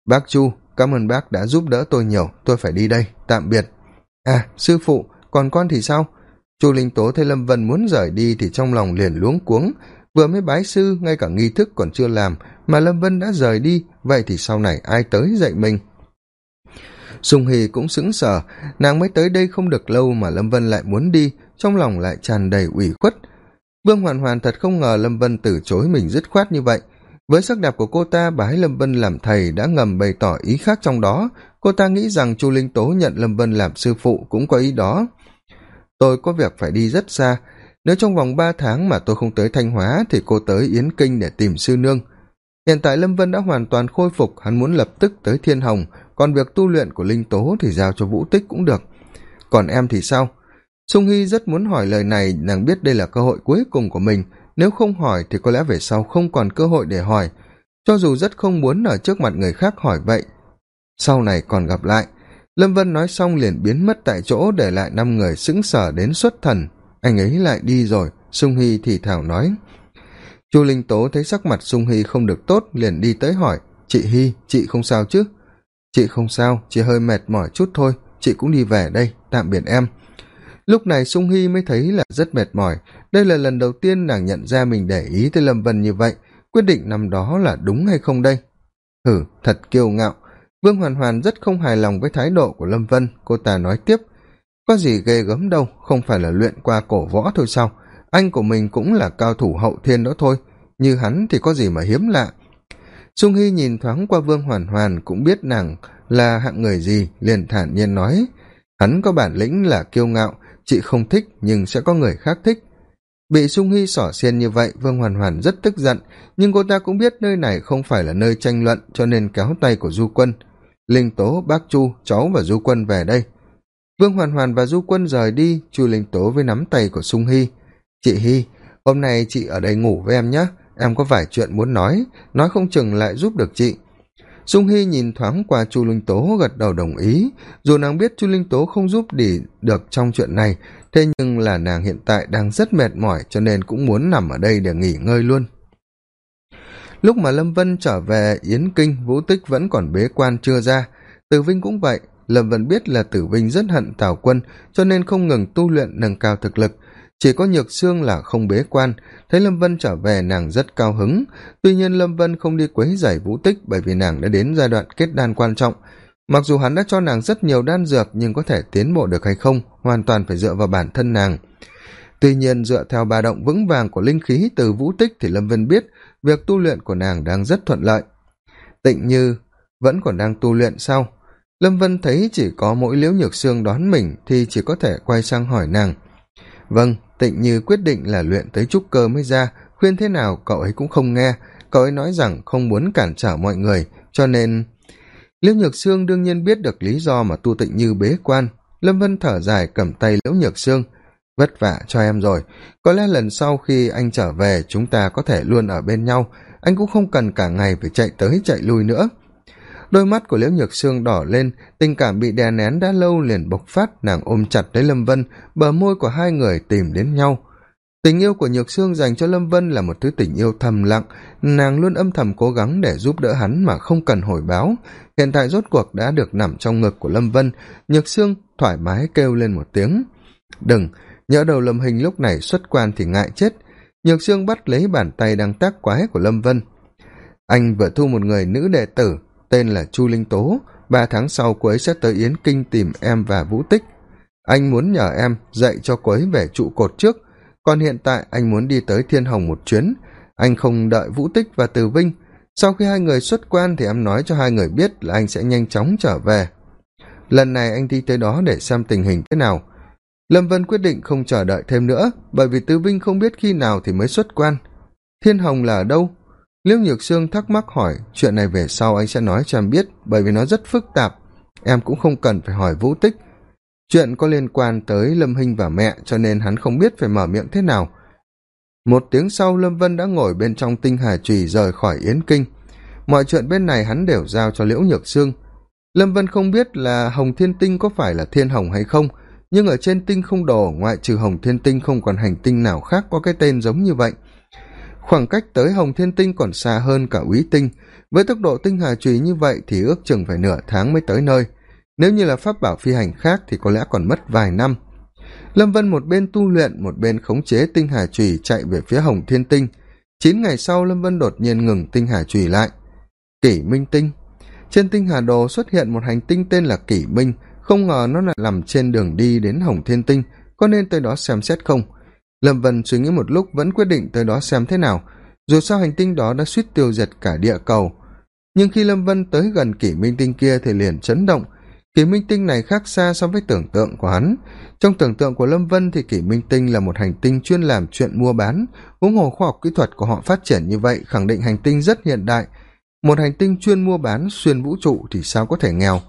Bác chu cảm ơn bác đã giúp đỡ tôi nhiều, tôi phải đi đây, tạm biệt. À sư phụ, còn con thì sao? Chu linh tố thấy lâm vân muốn rời đi thì trong lòng liền luống cuống. Vừa mới bái sư, ngay cả nghi thức còn chưa làm, mà lâm vân đã rời đi, vậy thì sau này ai tới dạy mình? Sùng hì cũng sững sờ, nàng mới tới đây không được lâu mà lâm vân lại muốn đi, trong lòng lại tràn đầy ủy khuất. Vương hoàn hoàn thật không ngờ lâm vân từ chối mình dứt khoát như vậy với sắc đẹp của cô ta, bà hãy lâm vân làm thầy đã ngầm bày tỏ ý khác trong đó. Cô ta nghĩ rằng chu linh tố nhận lâm vân làm sư phụ cũng có ý đó. Tôi có việc phải đi rất xa. Nếu trong vòng ba tháng mà tôi không tới thanh hóa thì cô tới yến kinh để tìm sư nương. Hiện tại lâm vân đã hoàn toàn khôi phục, hắn muốn lập tức tới thiên hồng. Còn việc tu luyện của linh tố thì giao cho vũ tích cũng được. Còn em thì sao? Sung hy rất muốn hỏi lời này, nàng biết đây là cơ hội cuối cùng của mình nếu không hỏi thì có lẽ về sau không còn cơ hội để hỏi. Cho dù rất không muốn ở trước mặt người khác hỏi vậy. Sau này còn gặp lại, lâm vân nói xong liền biến mất tại chỗ để lại năm người sững sờ đến xuất thần. Anh ấy lại đi rồi, sung hy thì thảo nói. Chu linh tố thấy sắc mặt sung hy không được tốt liền đi tới hỏi. Chị hy, chị không sao chứ? Chị không sao chỉ hơi mệt mỏi chút thôi. Chị cũng đi về đây, tạm biệt em. Lúc này sung hy mới thấy là rất mệt mỏi đây là lần đầu tiên nàng nhận ra mình để ý tới lâm vân như vậy. Quyết định năm đó là đúng hay không đây? Hử, thật kiêu ngạo. Vương hoàn hoàn rất không hài lòng với thái độ của lâm vân. Cô ta nói tiếp, có gì ghê gớm đâu, không phải là luyện qua cổ võ thôi sao? Anh của mình cũng là cao thủ hậu thiên đó thôi. Như hắn thì có gì mà hiếm lạ. Sung hy nhìn thoáng qua vương hoàn hoàn cũng biết nàng là hạng người gì, liền thản nhiên nói, hắn có bản lĩnh là kiêu ngạo, chị không thích nhưng sẽ có người khác thích bị sung hy xỏ xiên như vậy, vương hoàn hoàn rất tức giận. Nhưng cô ta cũng biết nơi này không phải là nơi tranh luận, cho nên kéo tay của du quân. Linh tố, bác chu, cháu và du quân về đây. Vương hoàn hoàn và du quân rời đi, chu linh tố với nắm tay của sung hy chị hy hôm nay chị ở đây ngủ với em nhé. Em có vài chuyện muốn nói. Nói không chừng lại giúp được chị sung hy nhìn thoáng qua chu linh tố, gật đầu đồng ý. Dù nàng biết chu linh tố không giúp đi được trong chuyện này, thế nhưng là nàng hiện tại đang rất mệt mỏi, cho nên cũng muốn nằm ở đây để nghỉ ngơi luôn. Lúc mà lâm vân trở về yến kinh, vũ tích vẫn còn bế quan chưa ra. Tử vinh cũng vậy. Lâm vân biết là tử vinh rất hận tào quân, cho nên không ngừng tu luyện, nâng cao thực lực chỉ có nhược xương là không bế quan. Thấy lâm vân trở về, nàng rất cao hứng. Tuy nhiên lâm vân không đi quấy giày vũ tích bởi vì nàng đã đến giai đoạn kết đan quan trọng. Mặc dù hắn đã cho nàng rất nhiều đan dược, nhưng có thể tiến bộ được hay không, hoàn toàn phải dựa vào bản thân nàng. Tuy nhiên, dựa theo ba động vững vàng của linh khí từ vũ tích thì lâm vân biết việc tu luyện của nàng đang rất thuận lợi. Tịnh như, vẫn còn đang tu luyện sau lâm vân thấy chỉ có mỗi liễu nhược sương đón mình thì chỉ có thể quay sang hỏi nàng. Vâng tịnh như quyết định là luyện tới trúc cơ mới ra, khuyên thế nào cậu ấy cũng không nghe. Cậu ấy nói rằng không muốn cản trở mọi người, cho nên liễu nhược sương đương nhiên biết được lý do mà tu tịnh như bế quan. Lâm vân thở dài cầm tay liễu nhược sương. Vất vả cho em rồi. Có lẽ lần sau khi anh trở về, chúng ta có thể luôn ở bên nhau. Anh cũng không cần cả ngày phải chạy tới chạy lui nữa đôi mắt của liễu nhược sương đỏ lên, tình cảm bị đè nén đã lâu liền bộc phát, nàng ôm chặt lấy lâm vân, bờ môi của hai người tìm đến nhau. Tình yêu của nhược sương dành cho lâm vân là một thứ tình yêu thầm lặng, nàng luôn âm thầm cố gắng để giúp đỡ hắn mà không cần hồi báo. Hiện tại rốt cuộc đã được nằm trong ngực của lâm vân, nhược sương thoải mái kêu lên một tiếng. Đừng, nhỡ đầu lâm hình lúc này xuất quan thì ngại chết. Nhược sương bắt lấy bàn tay đang tác quái của lâm vân. Anh vừa thu một người nữ đệ tử tên là chu linh tố. Ba tháng sau, cô ấy sẽ tới yến kinh tìm em và vũ tích. Anh muốn nhờ em dạy cho cô ấy về trụ cột trước. Còn hiện tại, anh muốn đi tới thiên hồng một chuyến. Anh không đợi vũ tích và từ vinh. Sau khi hai người xuất quan thì em nói cho hai người biết là anh sẽ nhanh chóng trở về. Lần này anh đi tới đó để xem tình hình thế nào. Lâm vân quyết định không chờ đợi thêm nữa, bởi vì tư vinh không biết khi nào thì mới xuất quan. Thiên hồng là ở đâu? Liễu nhược sương thắc mắc hỏi, chuyện này về sau anh sẽ nói cho em biết, bởi vì nó rất phức tạp, em cũng không cần phải hỏi vũ tích. Chuyện có liên quan tới lâm hinh và mẹ, cho nên hắn không biết phải mở miệng thế nào. Một tiếng sau, lâm vân đã ngồi bên trong tinh hà trùy rời khỏi yến kinh. Mọi chuyện bên này hắn đều giao cho liễu nhược sương. Lâm vân không biết là hồng thiên tinh có phải là thiên hồng hay không, nhưng ở trên tinh không đồ, ngoại trừ hồng thiên tinh không còn hành tinh nào khác có cái tên giống như vậy khoảng cách tới hồng thiên tinh còn xa hơn cả úy tinh. Với tốc độ tinh hà trùy như vậy thì ước chừng phải nửa tháng mới tới nơi. Nếu như là pháp bảo phi hành khác thì có lẽ còn mất vài năm. Lâm vân một bên tu luyện, một bên khống chế tinh hà trùy chạy về phía hồng thiên tinh. Chín ngày sau, lâm vân đột nhiên ngừng tinh hà trùy lại. Kỷ minh tinh. Trên tinh hà đồ xuất hiện một hành tinh tên là kỷ minh. Không ngờ nó lại nằm trên đường đi đến hồng thiên tinh. Có nên tới đó xem xét không? Lâm vân suy nghĩ một lúc vẫn quyết định tới đó xem thế nào. Dù sao hành tinh đó đã suýt tiêu diệt cả địa cầu. Nhưng khi lâm vân tới gần kỷ minh tinh kia thì liền chấn động. Kỷ minh tinh này khác xa so với tưởng tượng của hắn. Trong tưởng tượng của lâm vân thì kỷ minh tinh là một hành tinh chuyên làm chuyện mua bán. Huống hồ khoa học kỹ thuật của họ phát triển như vậy khẳng định hành tinh rất hiện đại. Một hành tinh chuyên mua bán xuyên vũ trụ thì sao có thể nghèo?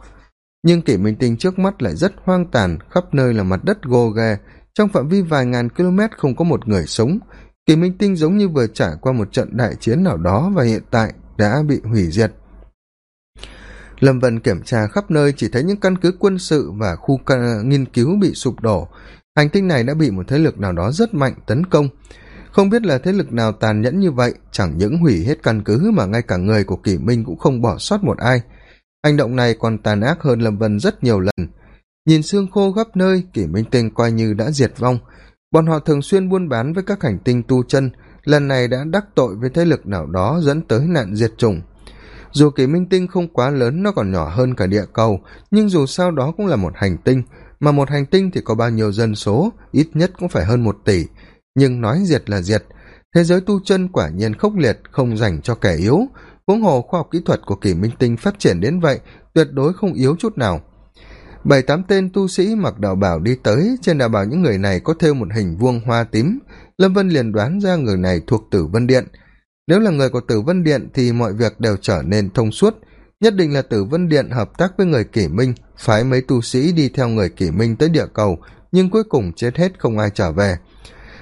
Nhưng kỷ minh tinh trước mắt lại rất hoang tàn, khắp nơi là mặt đất gồ ghề trong phạm vi vài ngàn km không có một người sống kỷ minh tinh giống như vừa trải qua một trận đại chiến nào đó và hiện tại đã bị hủy diệt. Lâm vân kiểm tra khắp nơi, chỉ thấy những căn cứ quân sự và khu nghiên cứu bị sụp đổ. Hành tinh này đã bị một thế lực nào đó rất mạnh tấn công. Không biết là thế lực nào tàn nhẫn như vậy, chẳng những hủy hết căn cứ mà ngay cả người của kỷ minh cũng không bỏ sót một ai. Hành động này còn tàn ác hơn lâm vân rất nhiều lần nhìn xương khô khắp nơi, kỷ minh tinh coi như đã diệt vong. Bọn họ thường xuyên buôn bán với các hành tinh tu chân, lần này đã đắc tội với thế lực nào đó dẫn tới nạn diệt chủng. Dù kỷ minh tinh không quá lớn, nó còn nhỏ hơn cả địa cầu, nhưng dù sao đó cũng là một hành tinh, mà một hành tinh thì có bao nhiêu dân số, ít nhất cũng phải hơn một tỷ. Nhưng nói diệt là diệt, thế giới tu chân quả nhiên khốc liệt, không dành cho kẻ yếu. Huống hồ khoa học kỹ thuật của kỷ minh tinh phát triển đến vậy, tuyệt đối không yếu chút nào bảy tám tên tu sĩ mặc đạo bảo đi tới, trên đạo bảo những người này có thêu một hình vuông hoa tím. Lâm vân liền đoán ra người này thuộc tử vân điện. Nếu là người của tử vân điện thì mọi việc đều trở nên thông suốt. Nhất định là tử vân điện hợp tác với người kỷ minh, phái mấy tu sĩ đi theo người kỷ minh tới địa cầu, nhưng cuối cùng chết hết không ai trở về.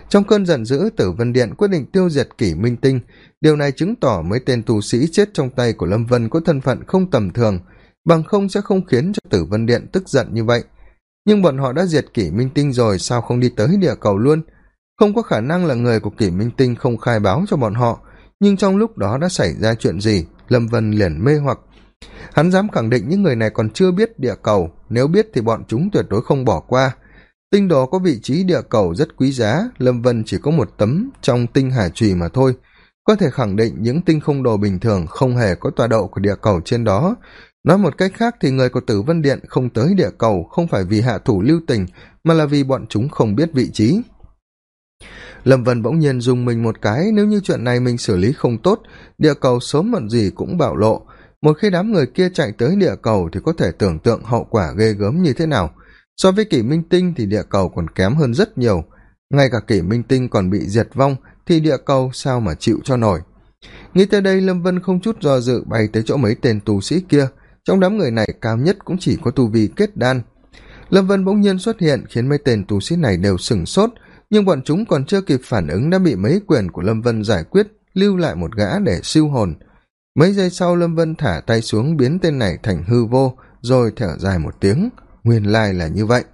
Trong cơn giận dữ, tử vân điện quyết định tiêu diệt kỷ minh tinh. Điều này chứng tỏ mấy tên tu sĩ chết trong tay của lâm vân có thân phận không tầm thường bằng không sẽ không khiến cho tử vân điện tức giận như vậy. Nhưng bọn họ đã diệt kỷ minh tinh rồi, sao không đi tới địa cầu luôn? Không có khả năng là người của kỷ minh tinh không khai báo cho bọn họ, nhưng trong lúc đó đã xảy ra chuyện gì? Lâm vân liền mê hoặc. Hắn dám khẳng định những người này còn chưa biết địa cầu, nếu biết thì bọn chúng tuyệt đối không bỏ qua. Tinh đồ có vị trí địa cầu rất quý giá, lâm vân chỉ có một tấm trong tinh hà trùy mà thôi. Có thể khẳng định những tinh không đồ bình thường không hề có tọa độ của địa cầu trên đó nói một cách khác thì người của tử vân điện không tới địa cầu không phải vì hạ thủ lưu tình, mà là vì bọn chúng không biết vị trí. Lâm vân bỗng nhiên dùng mình một cái, nếu như chuyện này mình xử lý không tốt, địa cầu sớm muộn gì cũng bạo lộ. Một khi đám người kia chạy tới địa cầu thì có thể tưởng tượng hậu quả ghê gớm như thế nào. So với kỷ minh tinh thì địa cầu còn kém hơn rất nhiều. Ngay cả kỷ minh tinh còn bị diệt vong thì địa cầu sao mà chịu cho nổi. Nghĩ tới đây, lâm vân không chút do dự bay tới chỗ mấy tên tù sĩ kia trong đám người này cao nhất cũng chỉ có tu vi kết đan. Lâm vân bỗng nhiên xuất hiện khiến mấy tên tù sĩ này đều sửng sốt, nhưng bọn chúng còn chưa kịp phản ứng đã bị mấy quyền của lâm vân giải quyết, lưu lại một gã để siêu hồn. Mấy giây sau, lâm vân thả tay xuống biến tên này thành hư vô, rồi thở dài một tiếng. Nguyên lai là như vậy.